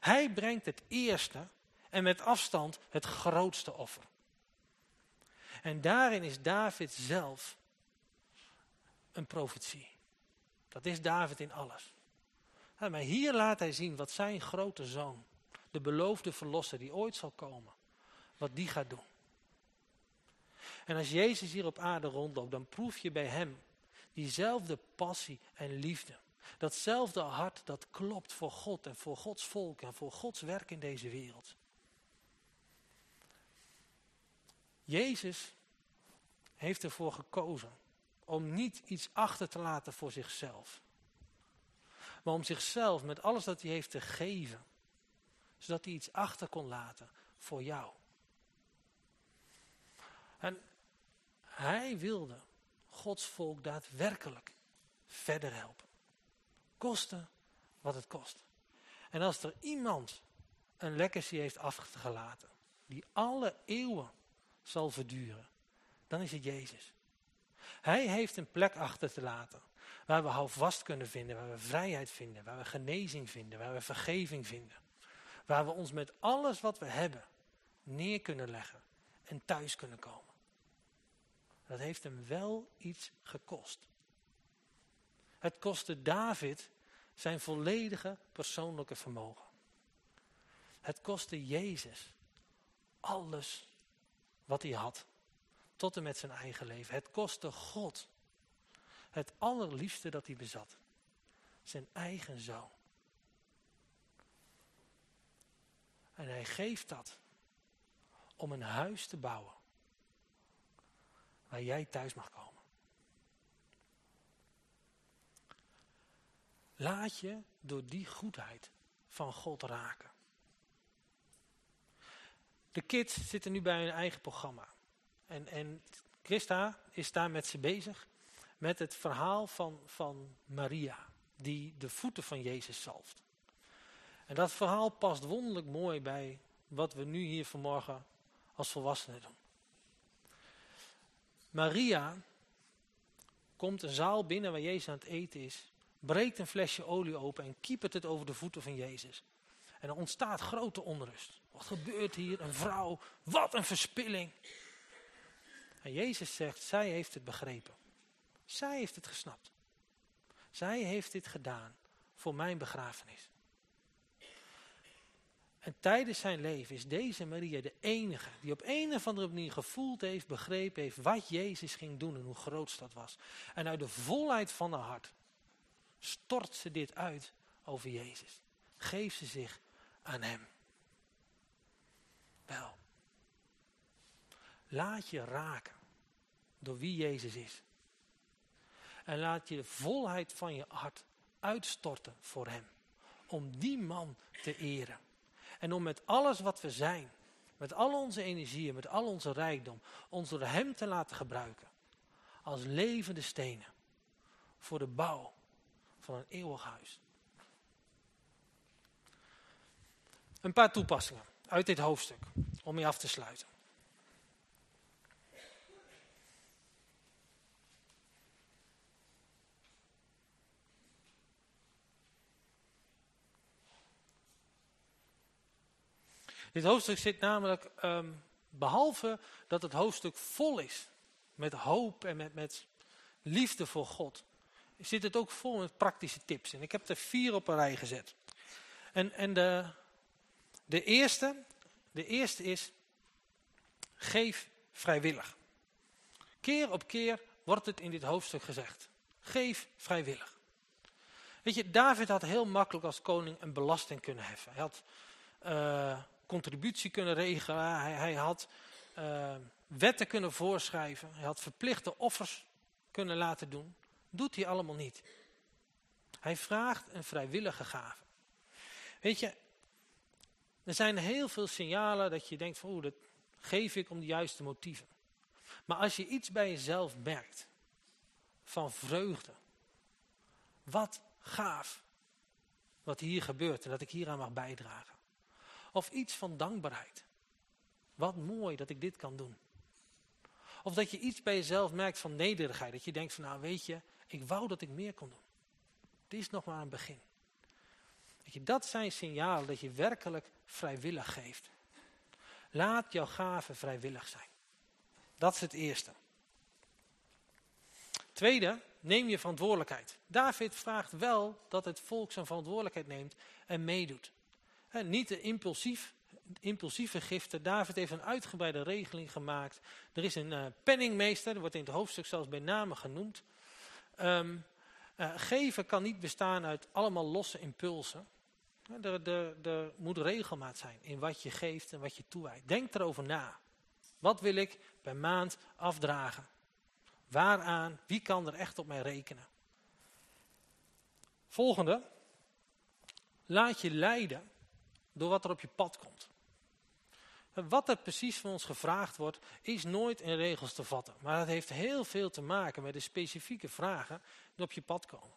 Hij brengt het eerste en met afstand het grootste offer. En daarin is David zelf een profetie. Dat is David in alles. maar hier laat hij zien wat zijn grote zoon, de beloofde verlosser die ooit zal komen, wat die gaat doen. En als Jezus hier op aarde rondloopt, dan proef je bij hem diezelfde passie en liefde. Datzelfde hart dat klopt voor God en voor Gods volk en voor Gods werk in deze wereld. Jezus heeft ervoor gekozen om niet iets achter te laten voor zichzelf. Maar om zichzelf met alles wat hij heeft te geven. Zodat hij iets achter kon laten voor jou. En hij wilde Gods volk daadwerkelijk verder helpen. Koste wat het kost. En als er iemand een legacy heeft afgelaten, die alle eeuwen zal verduren, dan is het Jezus. Hij heeft een plek achter te laten waar we houvast kunnen vinden, waar we vrijheid vinden, waar we genezing vinden, waar we vergeving vinden. Waar we ons met alles wat we hebben neer kunnen leggen en thuis kunnen komen. Dat heeft hem wel iets gekost. Het kostte David zijn volledige persoonlijke vermogen. Het kostte Jezus alles wat hij had tot en met zijn eigen leven. Het kostte God het allerliefste dat hij bezat. Zijn eigen zoon. En hij geeft dat om een huis te bouwen waar jij thuis mag komen. Laat je door die goedheid van God raken. De kids zitten nu bij hun eigen programma. En, en Christa is daar met ze bezig met het verhaal van, van Maria, die de voeten van Jezus zalft. En dat verhaal past wonderlijk mooi bij wat we nu hier vanmorgen als volwassenen doen. Maria komt een zaal binnen waar Jezus aan het eten is, breekt een flesje olie open en kiepert het over de voeten van Jezus. En er ontstaat grote onrust. Wat gebeurt hier? Een vrouw, wat een verspilling. En Jezus zegt, zij heeft het begrepen. Zij heeft het gesnapt. Zij heeft dit gedaan voor mijn begrafenis. En tijdens zijn leven is deze Maria de enige die op een of andere manier gevoeld heeft, begrepen heeft wat Jezus ging doen en hoe groot dat was. En uit de volheid van haar hart stort ze dit uit over Jezus. Geef ze zich aan hem. Wel, laat je raken door wie Jezus is. En laat je de volheid van je hart uitstorten voor hem. Om die man te eren. En om met alles wat we zijn, met al onze energieën, met al onze rijkdom, ons door hem te laten gebruiken. Als levende stenen. Voor de bouw van een eeuwig huis. Een paar toepassingen uit dit hoofdstuk om mee af te sluiten. Dit hoofdstuk zit namelijk, ehm, behalve dat het hoofdstuk vol is met hoop en met, met liefde voor God, zit het ook vol met praktische tips. En ik heb er vier op een rij gezet. En, en de, de, eerste, de eerste is, geef vrijwillig. Keer op keer wordt het in dit hoofdstuk gezegd. Geef vrijwillig. Weet je, David had heel makkelijk als koning een belasting kunnen heffen. Hij had uh, contributie kunnen regelen. Hij, hij had uh, wetten kunnen voorschrijven. Hij had verplichte offers kunnen laten doen. Doet hij allemaal niet. Hij vraagt een vrijwillige gave. Weet je, er zijn heel veel signalen dat je denkt van, oeh, dat geef ik om de juiste motieven. Maar als je iets bij jezelf merkt, van vreugde, wat gaaf, wat hier gebeurt en dat ik hieraan mag bijdragen. Of iets van dankbaarheid. Wat mooi dat ik dit kan doen. Of dat je iets bij jezelf merkt van nederigheid. Dat je denkt van nou weet je, ik wou dat ik meer kon doen. Dit is nog maar een begin. Weet je, dat zijn signalen dat je werkelijk vrijwillig geeft. Laat jouw gave vrijwillig zijn. Dat is het eerste. Tweede, neem je verantwoordelijkheid. David vraagt wel dat het volk zijn verantwoordelijkheid neemt en meedoet. Niet de impulsief, impulsieve giften. David heeft een uitgebreide regeling gemaakt. Er is een uh, penningmeester, dat wordt in het hoofdstuk zelfs bij name genoemd. Um, geven kan niet bestaan uit allemaal losse impulsen. Er, er, er moet regelmaat zijn in wat je geeft en wat je toewijdt. Denk erover na. Wat wil ik per maand afdragen? Waaraan? Wie kan er echt op mij rekenen? Volgende. Laat je leiden door wat er op je pad komt. Wat er precies van ons gevraagd wordt, is nooit in regels te vatten. Maar het heeft heel veel te maken met de specifieke vragen die op je pad komen.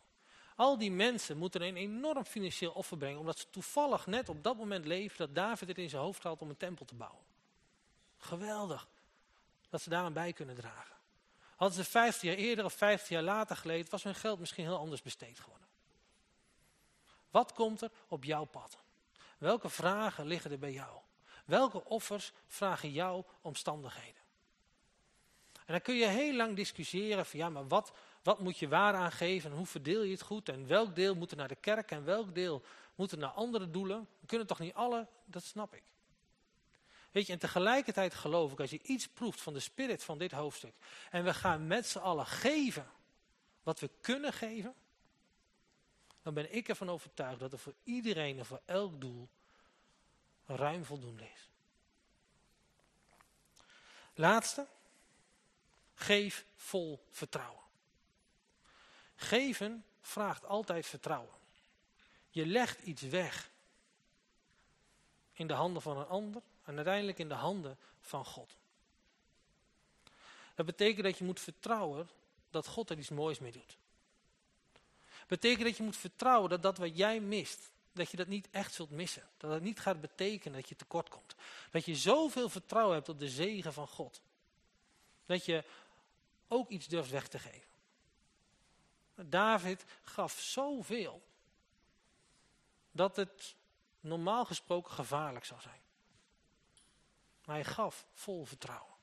Al die mensen moeten een enorm financieel offer brengen, omdat ze toevallig net op dat moment leven dat David het in zijn hoofd had om een tempel te bouwen. Geweldig dat ze daar aan bij kunnen dragen. Hadden ze 15 jaar eerder of 15 jaar later geleden, was hun geld misschien heel anders besteed geworden. Wat komt er op jouw pad? Welke vragen liggen er bij jou? Welke offers vragen jouw omstandigheden? En dan kun je heel lang discussiëren van ja, maar wat, wat moet je waar aangeven en hoe verdeel je het goed en welk deel moet er naar de kerk en welk deel moet er naar andere doelen? We kunnen toch niet alle, dat snap ik. Weet je, en tegelijkertijd geloof ik, als je iets proeft van de spirit van dit hoofdstuk en we gaan met z'n allen geven wat we kunnen geven, dan ben ik ervan overtuigd dat er voor iedereen en voor elk doel ruim voldoende is. Laatste, geef vol vertrouwen. Geven vraagt altijd vertrouwen. Je legt iets weg in de handen van een ander en uiteindelijk in de handen van God. Dat betekent dat je moet vertrouwen dat God er iets moois mee doet. Betekent dat je moet vertrouwen dat dat wat jij mist, dat je dat niet echt zult missen. Dat het niet gaat betekenen dat je tekort komt. Dat je zoveel vertrouwen hebt op de zegen van God. Dat je ook iets durft weg te geven. David gaf zoveel dat het normaal gesproken gevaarlijk zou zijn. Maar hij gaf vol vertrouwen.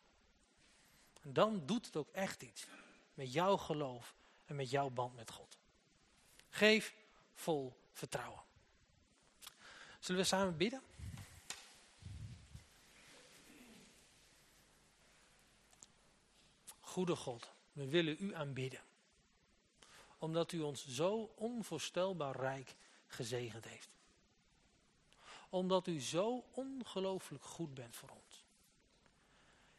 En dan doet het ook echt iets met jouw geloof en met jouw band met God. Geef vol vertrouwen. Zullen we samen bidden? Goede God, we willen u aanbidden. Omdat u ons zo onvoorstelbaar rijk gezegend heeft. Omdat u zo ongelooflijk goed bent voor ons.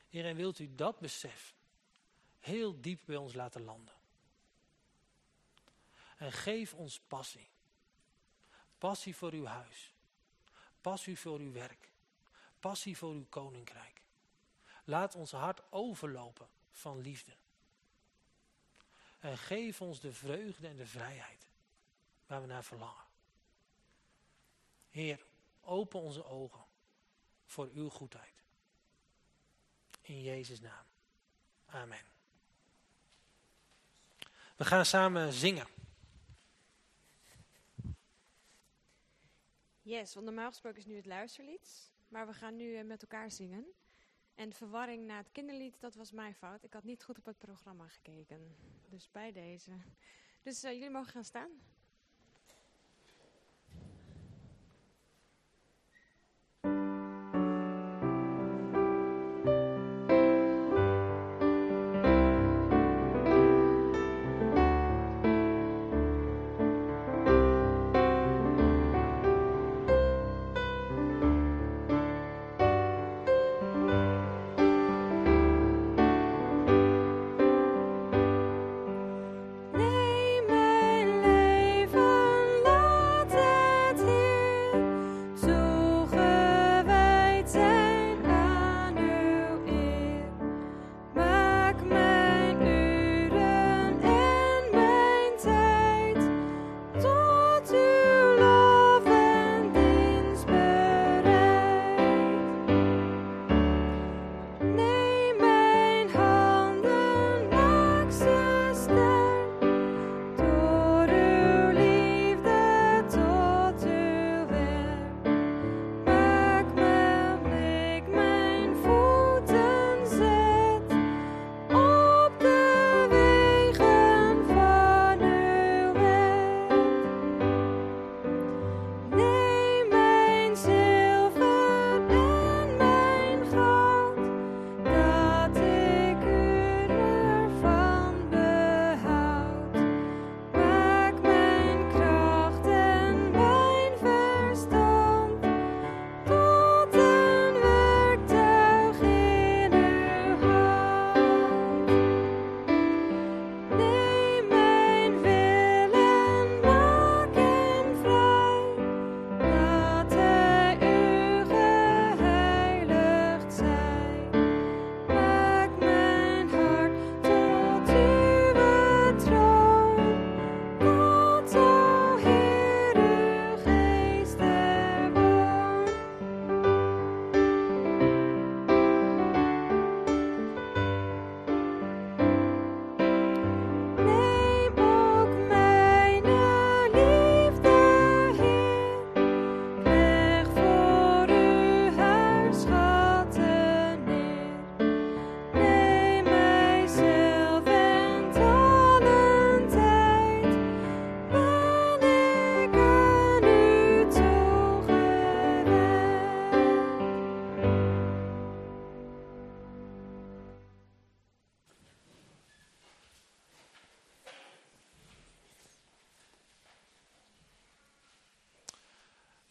Heer, en wilt u dat besef heel diep bij ons laten landen. En geef ons passie. Passie voor uw huis. Passie voor uw werk. Passie voor uw koninkrijk. Laat ons hart overlopen van liefde. En geef ons de vreugde en de vrijheid waar we naar verlangen. Heer, open onze ogen voor uw goedheid. In Jezus' naam. Amen. We gaan samen zingen. Yes, want normaal gesproken is nu het luisterlied. Maar we gaan nu eh, met elkaar zingen. En verwarring na het kinderlied, dat was mijn fout. Ik had niet goed op het programma gekeken. Dus bij deze. Dus uh, jullie mogen gaan staan.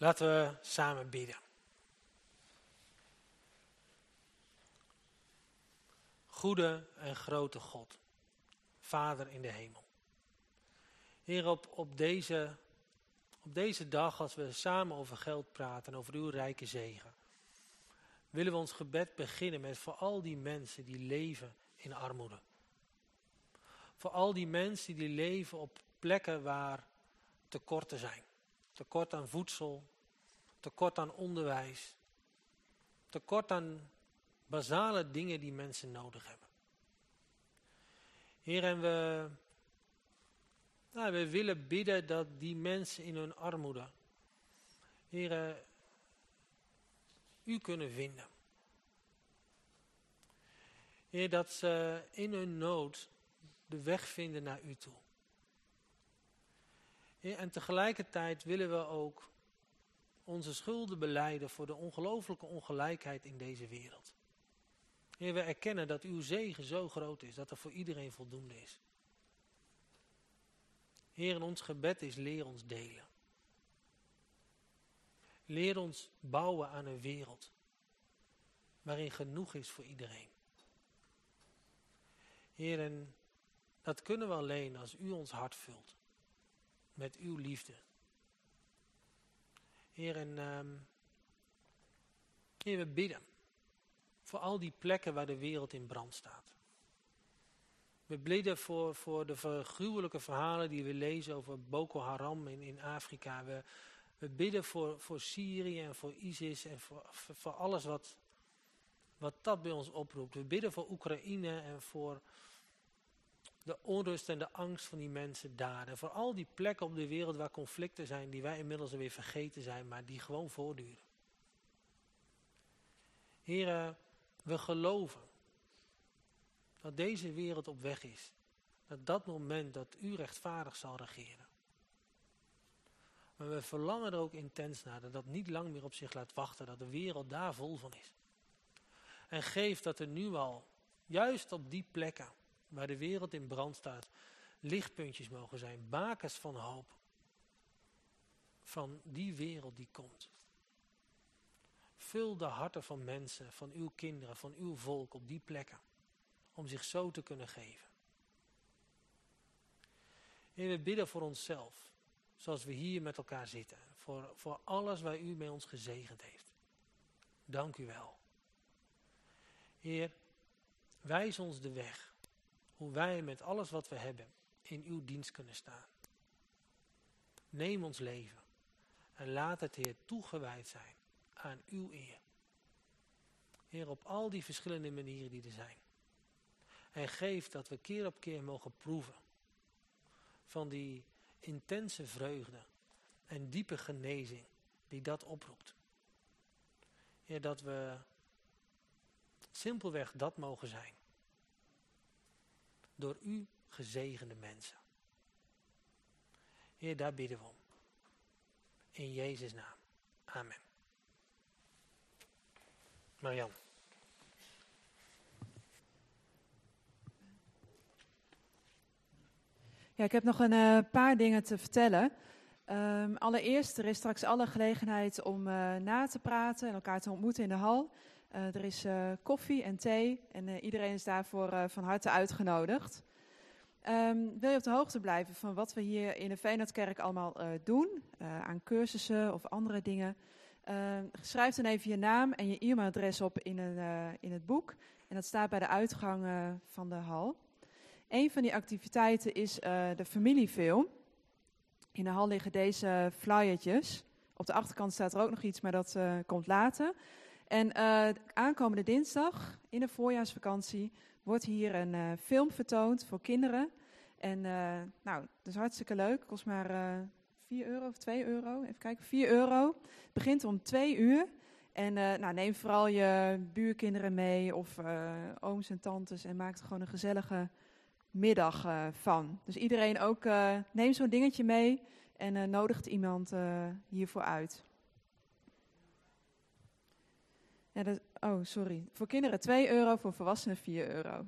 Laten we samen bidden. Goede en grote God, Vader in de hemel. Heer, op, op, deze, op deze dag, als we samen over geld praten, over uw rijke zegen, willen we ons gebed beginnen met voor al die mensen die leven in armoede. Voor al die mensen die leven op plekken waar tekorten zijn. Tekort aan voedsel, tekort aan onderwijs, tekort aan basale dingen die mensen nodig hebben. Heer, en we, nou, we willen bidden dat die mensen in hun armoede, Heer, u kunnen vinden. Heer, dat ze in hun nood de weg vinden naar u toe. En tegelijkertijd willen we ook onze schulden beleiden voor de ongelooflijke ongelijkheid in deze wereld. Heer, we erkennen dat uw zegen zo groot is, dat er voor iedereen voldoende is. Heer, en ons gebed is, leer ons delen. Leer ons bouwen aan een wereld waarin genoeg is voor iedereen. Heer, en dat kunnen we alleen als u ons hart vult met uw liefde. Heer, en um, we bidden voor al die plekken waar de wereld in brand staat. We bidden voor, voor de vergruwelijke verhalen die we lezen over Boko Haram in, in Afrika. We, we bidden voor, voor Syrië en voor ISIS en voor, voor alles wat, wat dat bij ons oproept. We bidden voor Oekraïne en voor de onrust en de angst van die mensen daar. En voor al die plekken op de wereld waar conflicten zijn die wij inmiddels alweer vergeten zijn, maar die gewoon voortduren. Heren, we geloven dat deze wereld op weg is. Dat dat moment dat u rechtvaardig zal regeren. Maar we verlangen er ook intens naar dat dat niet lang meer op zich laat wachten, dat de wereld daar vol van is. En geef dat er nu al, juist op die plekken waar de wereld in brand staat, lichtpuntjes mogen zijn, bakers van hoop. Van die wereld die komt. Vul de harten van mensen, van uw kinderen, van uw volk op die plekken. Om zich zo te kunnen geven. En we bidden voor onszelf. Zoals we hier met elkaar zitten. Voor, voor alles waar u mee ons gezegend heeft. Dank u wel. Heer, wijs ons de weg. Hoe wij met alles wat we hebben in uw dienst kunnen staan. Neem ons leven. En laat het, Heer, toegewijd zijn aan uw eer. Heer, op al die verschillende manieren die er zijn. En geef dat we keer op keer mogen proeven van die intense vreugde en diepe genezing die dat oproept. Heer, dat we simpelweg dat mogen zijn. Door u gezegende mensen. Heer, daar bidden we om. In Jezus' naam. Amen. Marian. Ja, ik heb nog een uh, paar dingen te vertellen. Um, allereerst, er is straks alle gelegenheid om uh, na te praten en elkaar te ontmoeten in de hal. Uh, er is koffie en thee en iedereen is daarvoor van harte uitgenodigd. Um, wil je op de hoogte blijven van wat we hier in de Veenhardkerk allemaal doen, aan cursussen of andere dingen? Ehm, schrijf dan even je naam en je e-mailadres op in, een, in het boek. En dat staat bij de uitgang van de hal. Een van die activiteiten is de familiefilm. In de hal liggen deze flyertjes. Op de achterkant staat er ook nog iets, maar dat komt later. En uh, aankomende dinsdag, in de voorjaarsvakantie, wordt hier een film vertoond voor kinderen. En nou, dat is hartstikke leuk. Kost maar 4 euro of 2 euro. Even kijken, 4 euro. Het begint om 2 uur. En nou, neem vooral je buurkinderen mee of ooms en tantes en maak er gewoon een gezellige middag van. Dus iedereen ook, neem zo'n dingetje mee en nodigt iemand hiervoor uit. Oh, sorry. Voor kinderen 2 euro, voor volwassenen 4 euro.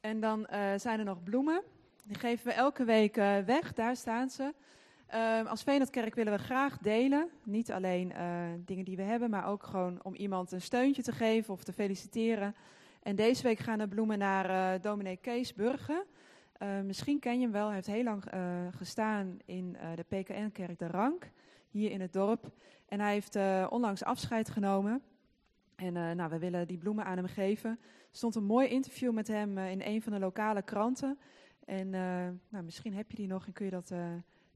En dan zijn er nog bloemen. Die geven we elke week weg, daar staan ze. Uh, als Veenhardkerk willen we graag delen. Niet alleen uh, dingen die we hebben, maar ook gewoon om iemand een steuntje te geven of te feliciteren. En deze week gaan de bloemen naar dominee Kees Burger. Uh, misschien ken je hem wel, hij heeft heel lang gestaan in de PKN-kerk De Rank, hier in het dorp. En hij heeft onlangs afscheid genomen. En nou, we willen die bloemen aan hem geven. Er stond een mooi interview met hem in een van de lokale kranten. En nou, misschien heb je die nog en kun je dat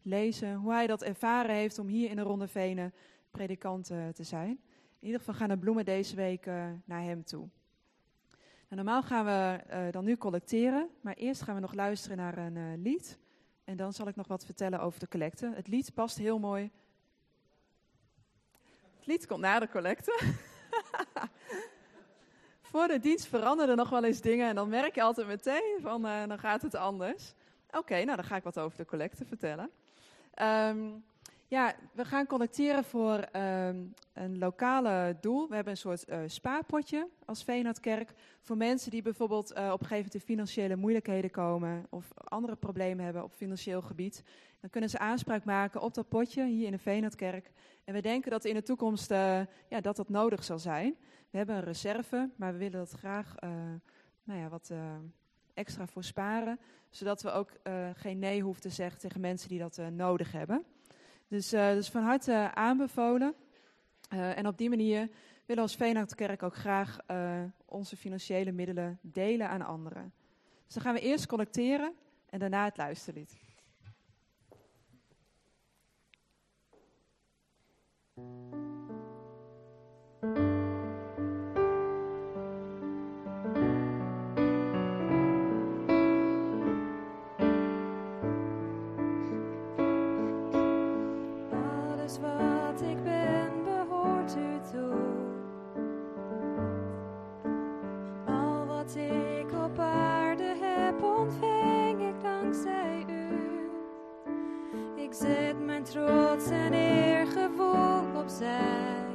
lezen. Hoe hij dat ervaren heeft om hier in de Ronde Venen predikant te zijn. In ieder geval gaan de bloemen deze week naar hem toe. Nou, normaal gaan we dan nu collecteren, maar eerst gaan we nog luisteren naar een lied. En dan zal ik nog wat vertellen over de collecte. Het lied past heel mooi. Lied komt na de collecte. Voor de dienst veranderen nog wel eens dingen en dan merk je altijd meteen van uh, dan gaat het anders. Oké, nou dan ga ik wat over de collecte vertellen. Um, ja, we gaan collecteren voor um, een lokale doel. We hebben een soort uh, spaarpotje als Veenhardkerk. Voor mensen die bijvoorbeeld uh, op een gegeven moment in financiële moeilijkheden komen. Of andere problemen hebben op financieel gebied. Dan kunnen ze aanspraak maken op dat potje hier in de Veenhardkerk. En we denken dat in de toekomst uh, ja, dat dat nodig zal zijn. We hebben een reserve, maar we willen dat graag nou ja, wat extra voor sparen. Zodat we ook geen nee hoeven te zeggen tegen mensen die dat nodig hebben. Dus, uh, dus van harte aanbevolen. Uh, en op die manier willen als Veenhardkerk ook graag eh, onze financiële middelen delen aan anderen. Dus dan gaan we eerst collecteren en daarna het luisterlied. Zet mijn trots en eergevoel opzij.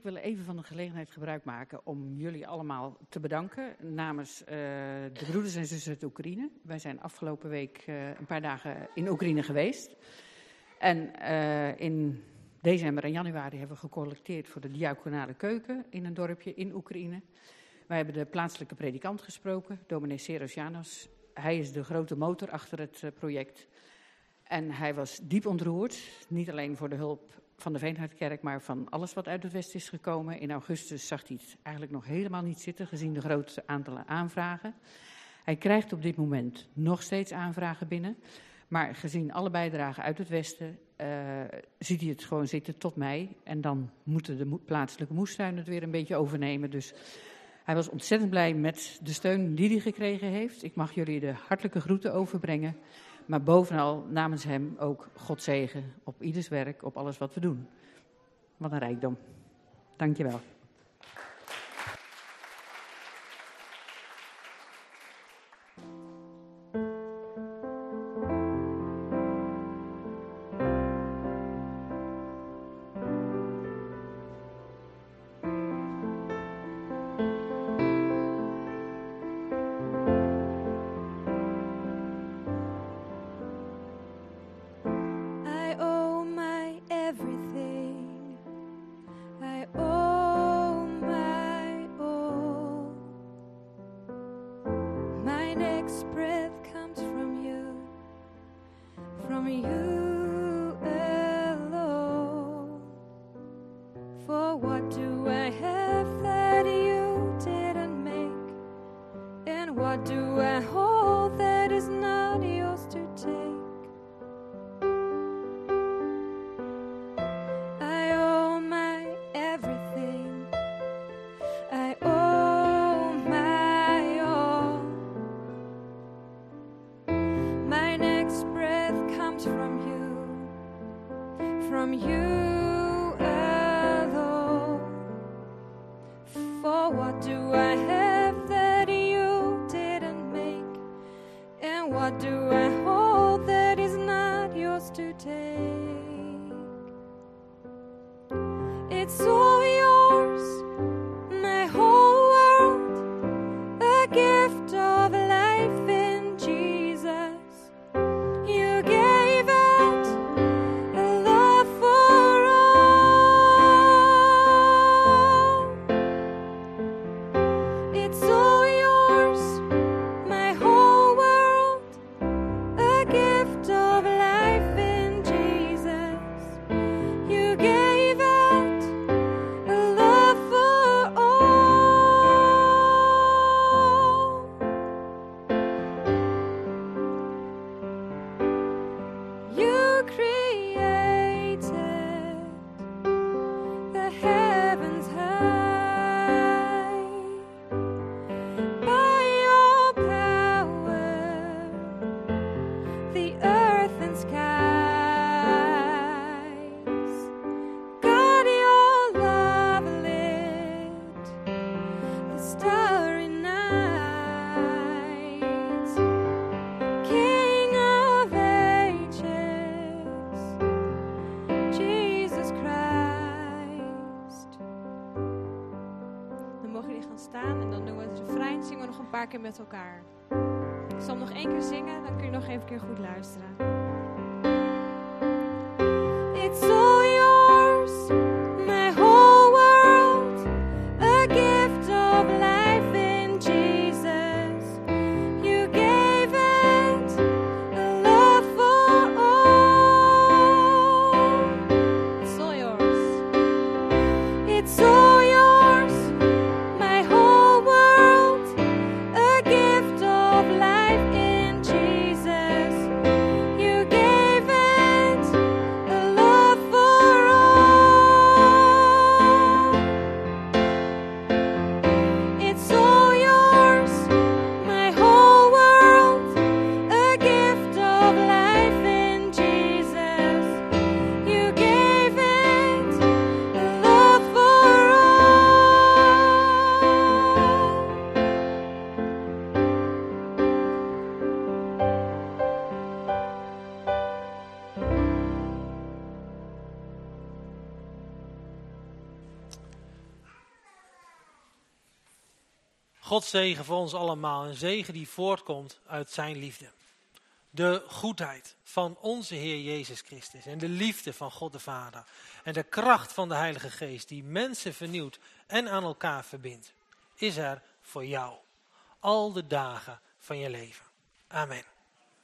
Ik wil even van de gelegenheid gebruik maken om jullie allemaal te bedanken namens eh, de broeders en zussen uit Oekraïne. Wij zijn afgelopen week eh, een paar dagen in Oekraïne geweest. En eh, in december en januari hebben we gecollecteerd voor de diaconale keuken in een dorpje in Oekraïne. Wij hebben de plaatselijke predikant gesproken, dominee Seros Janos. Hij is de grote motor achter het project. En hij was diep ontroerd, niet alleen voor de hulp van de Veenhardkerk, maar van alles wat uit het Westen is gekomen. In augustus zag hij het eigenlijk nog helemaal niet zitten, gezien de grote aantallen aanvragen. Hij krijgt op dit moment nog steeds aanvragen binnen. Maar gezien alle bijdragen uit het Westen, eh, ziet hij het gewoon zitten tot mei. En dan moeten de plaatselijke moestuinen het weer een beetje overnemen. Dus hij was ontzettend blij met de steun die hij gekregen heeft. Ik mag jullie de hartelijke groeten overbrengen. Maar bovenal namens hem ook God zegen op ieders werk, op alles wat we doen. Wat een rijkdom. Dankjewel. I met elkaar. Zegen voor ons allemaal. Een zegen die voortkomt uit zijn liefde. De goedheid van onze Heer Jezus Christus. En de liefde van God de Vader. En de kracht van de Heilige Geest die mensen vernieuwt en aan elkaar verbindt. Is er voor jou. Al de dagen van je leven. Amen.